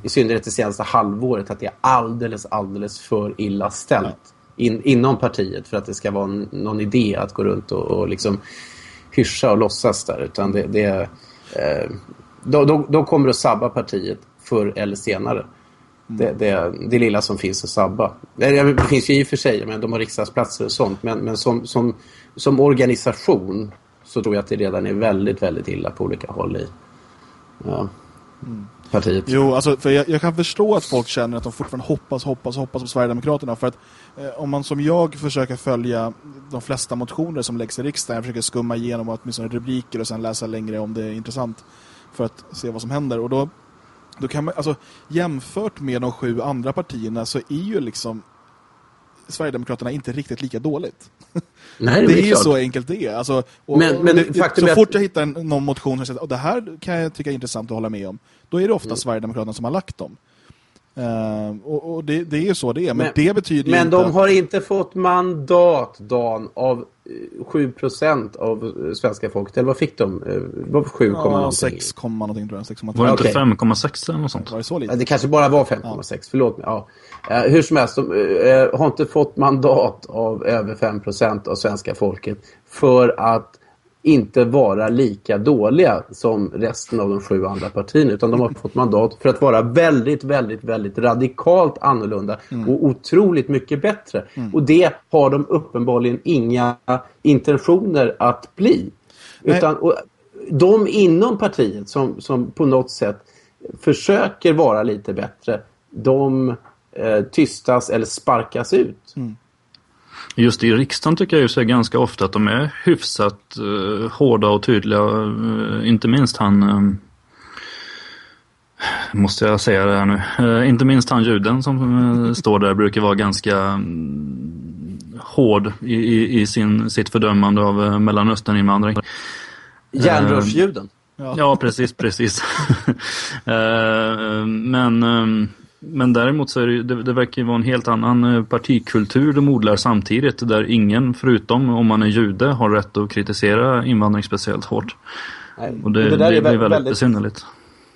i synnerhet det senaste halvåret, att det är alldeles, alldeles för illa ställt in, inom partiet för att det ska vara en, någon idé att gå runt och, och liksom hyscha och låtsas där. Utan det, det är, eh, de, de, de kommer att sabba partiet förr eller senare. Det, det, det lilla som finns att sabba. Det, finns ju i och för sig, men de har riksdagsplatser och sånt. Men, men som, som, som organisation så tror jag att det redan är väldigt, väldigt illa på olika håll i ja, partiet. Jo, alltså, för jag, jag kan förstå att folk känner att de fortfarande hoppas, hoppas, hoppas på Sverigedemokraterna. För att eh, om man som jag försöker följa de flesta motioner som läggs i riksdagen, jag försöker skumma igenom åtminstone rubriker och sen läsa längre om det är intressant för att se vad som händer. Och då, då kan man, alltså jämfört med de sju andra partierna så är ju liksom Sverigedemokraterna inte riktigt lika dåligt. Nej, Det är ju så enkelt det är. Alltså, och, Men- men det, det, så fort jag hittar en, någon motion som säger att det här kan jag tycka är intressant att hålla med om, då är det ofta Mm. Sverigedemokraterna som har lagt dem. Eh, och och det, det är ju så det är, men, Men- det betyder Men inte de har inte fått mandat, Dan, av eh, 7% av eh, svenska folket. Eller vad fick de? Eh, Vad var 7, ja, någonting? 6, komma någonting tror jag. 6,3. Var det inte 5,6 eller något sånt? Var det så Ja, lite? Det kanske bara var 5,6, förlåt mig. Ja. Eh, hur som helst, de har inte fått mandat av över 5% av svenska folket för att inte vara lika dåliga som resten av de sju andra partierna. Utan de har fått mandat för att vara väldigt, väldigt, väldigt radikalt annorlunda och otroligt mycket bättre. Och det har de uppenbarligen inga intentioner att bli. Nej. Utan, och, de inom partiet som, som på något sätt försöker vara lite bättre, de eh, tystas eller sparkas ut. Just i riksdagen tycker jag ju så är ganska ofta att de är hyfsat eh, hårda och tydliga. Eh, inte minst han, eh, måste jag säga det här nu, eh, inte minst han juden som eh, står där brukar vara ganska mm, hård i, i, i sin, sitt fördömande av eh, Mellanösterninvandring. Järnrörsljuden. Ja, precis, precis. Eh, men, eh, men däremot så är det, det, det verkar ju vara en helt annan eh, partikultur de odlar samtidigt där ingen, förutom om man är jude, har rätt att kritisera invandring speciellt hårt. Nej, Och det, och det, där är blir vä- väldigt, väldigt- besynnerligt.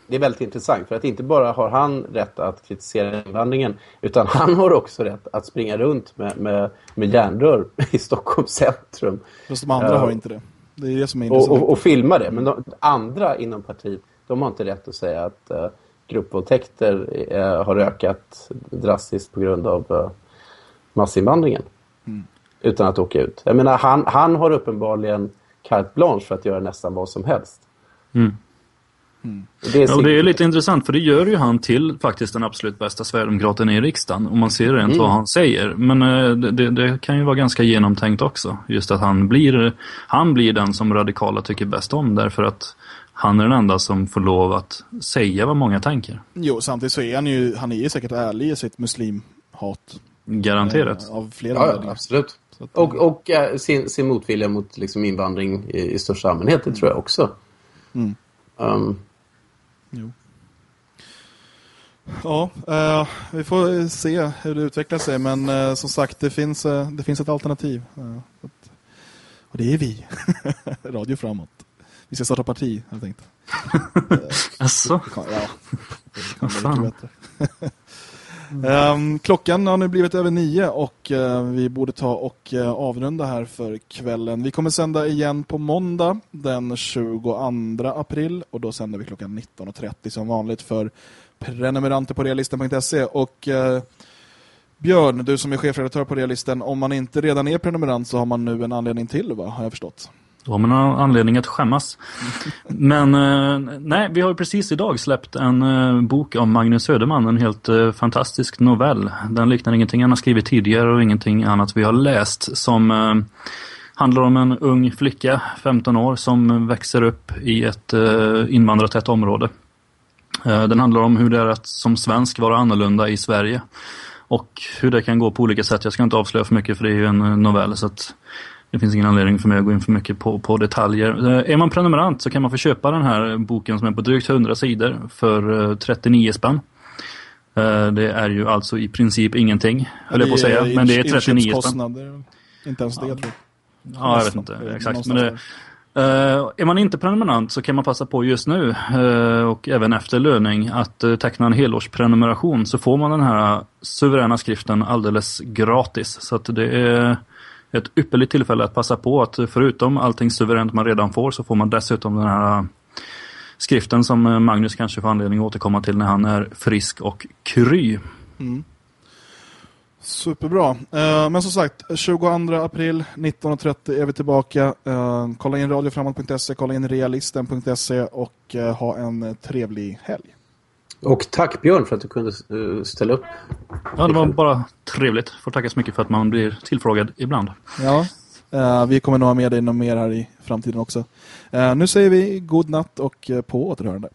Det är väldigt intressant för att inte bara har han rätt att kritisera invandringen utan han har också rätt att springa runt med, med, med järnrör i Stockholms centrum Fast de andra Ja. har inte det. Det är det som är och, intressant. och, och filma det. Men de, andra inom partiet de har inte rätt att säga att uh, gruppvåldtäkter eh, har ökat drastiskt på grund av uh, massinvandringen. Utan att åka ut. Jag menar, han, han har uppenbarligen carte blanche för att göra nästan vad som helst. Mm. Och Det är Ja, det är lite intressant för det gör ju han till faktiskt den absolut bästa Sverigedemokraten i riksdagen. Om man ser rent vad han säger. Men eh, det, det, det kan ju vara ganska genomtänkt också. Just att han blir, han blir den som radikala tycker bäst om. Därför att han är den enda som får lov att säga vad många tänker. Jo, samtidigt så är han ju, han är ju säkert ärlig i sitt muslimhat. Garanterat. Eh, Av flera Ja, ja, absolut. Att, Och, och eh, sin, sin motvilja mot liksom, invandring i, i största allmänhet, det tror jag också. Mm. Um, Jo. Ja, eh, vi får se hur det utvecklar sig. Men eh, som sagt, det finns, eh, det finns ett alternativ. Eh, att- och det är vi. Radio framåt. Vi ska starta parti, har jag tänkt. Kan- Ja, det kan bli bättre. Um, klockan har nu blivit över nio och uh, vi borde ta och uh, avrunda här för kvällen. Vi kommer sända igen på måndag den 22 april och då sänder vi klockan 19.30 som vanligt för prenumeranter på realisten.se och uh, Björn, du som är chefredaktör på Realisten, om man inte redan är prenumerant så har man nu en anledning till, va? har jag förstått. Då har man anledning att skämmas. Men eh, nej, vi har precis idag släppt en eh, bok om Magnus Söderman, en helt eh, fantastisk novell. Den liknar ingenting han har skrivit tidigare och ingenting annat vi har läst som eh, handlar om en ung flicka, 15 år, som växer upp i ett eh, invandrartätt område. Eh, den handlar om hur det är att som svensk vara annorlunda i Sverige. Och hur det kan gå på olika sätt. Jag ska inte avslöja för mycket för det är ju en eh, novell så att det finns ingen anledning för mig att gå in för mycket på, på detaljer. Eh, är man prenumerant så kan man få köpa den här boken som är på drygt 100 sidor för 39 eh, spänn. Det är ju alltså i princip ingenting, höll jag på att säga. Men det är 39 spänn. Inte ens det, ja. tror jag. Ja, jag vet inte exakt. Men det, Uh, är man inte prenumerant så kan man passa på just nu uh, och även efter löning att uh, teckna en helårsprenumeration så får man den här suveräna skriften alldeles gratis. Så att det är ett ypperligt tillfälle att passa på att förutom allting suveränt man redan får så får man dessutom den här äh, skriften som äh, Magnus kanske får anledning att återkomma till när han är frisk och kry. Mm. Superbra. Eh, men som sagt, 22 april 19.30 är vi tillbaka. Eh, kolla in radioframåt.se, kolla in realisten.se och eh, ha en trevlig helg. Och tack Björn för att du kunde ställa upp. Ja, det var bara trevligt. Får tacka så mycket för att man blir tillfrågad ibland. Ja, vi kommer nog ha med dig något mer här i framtiden också. nu säger vi god natt och på återhörande.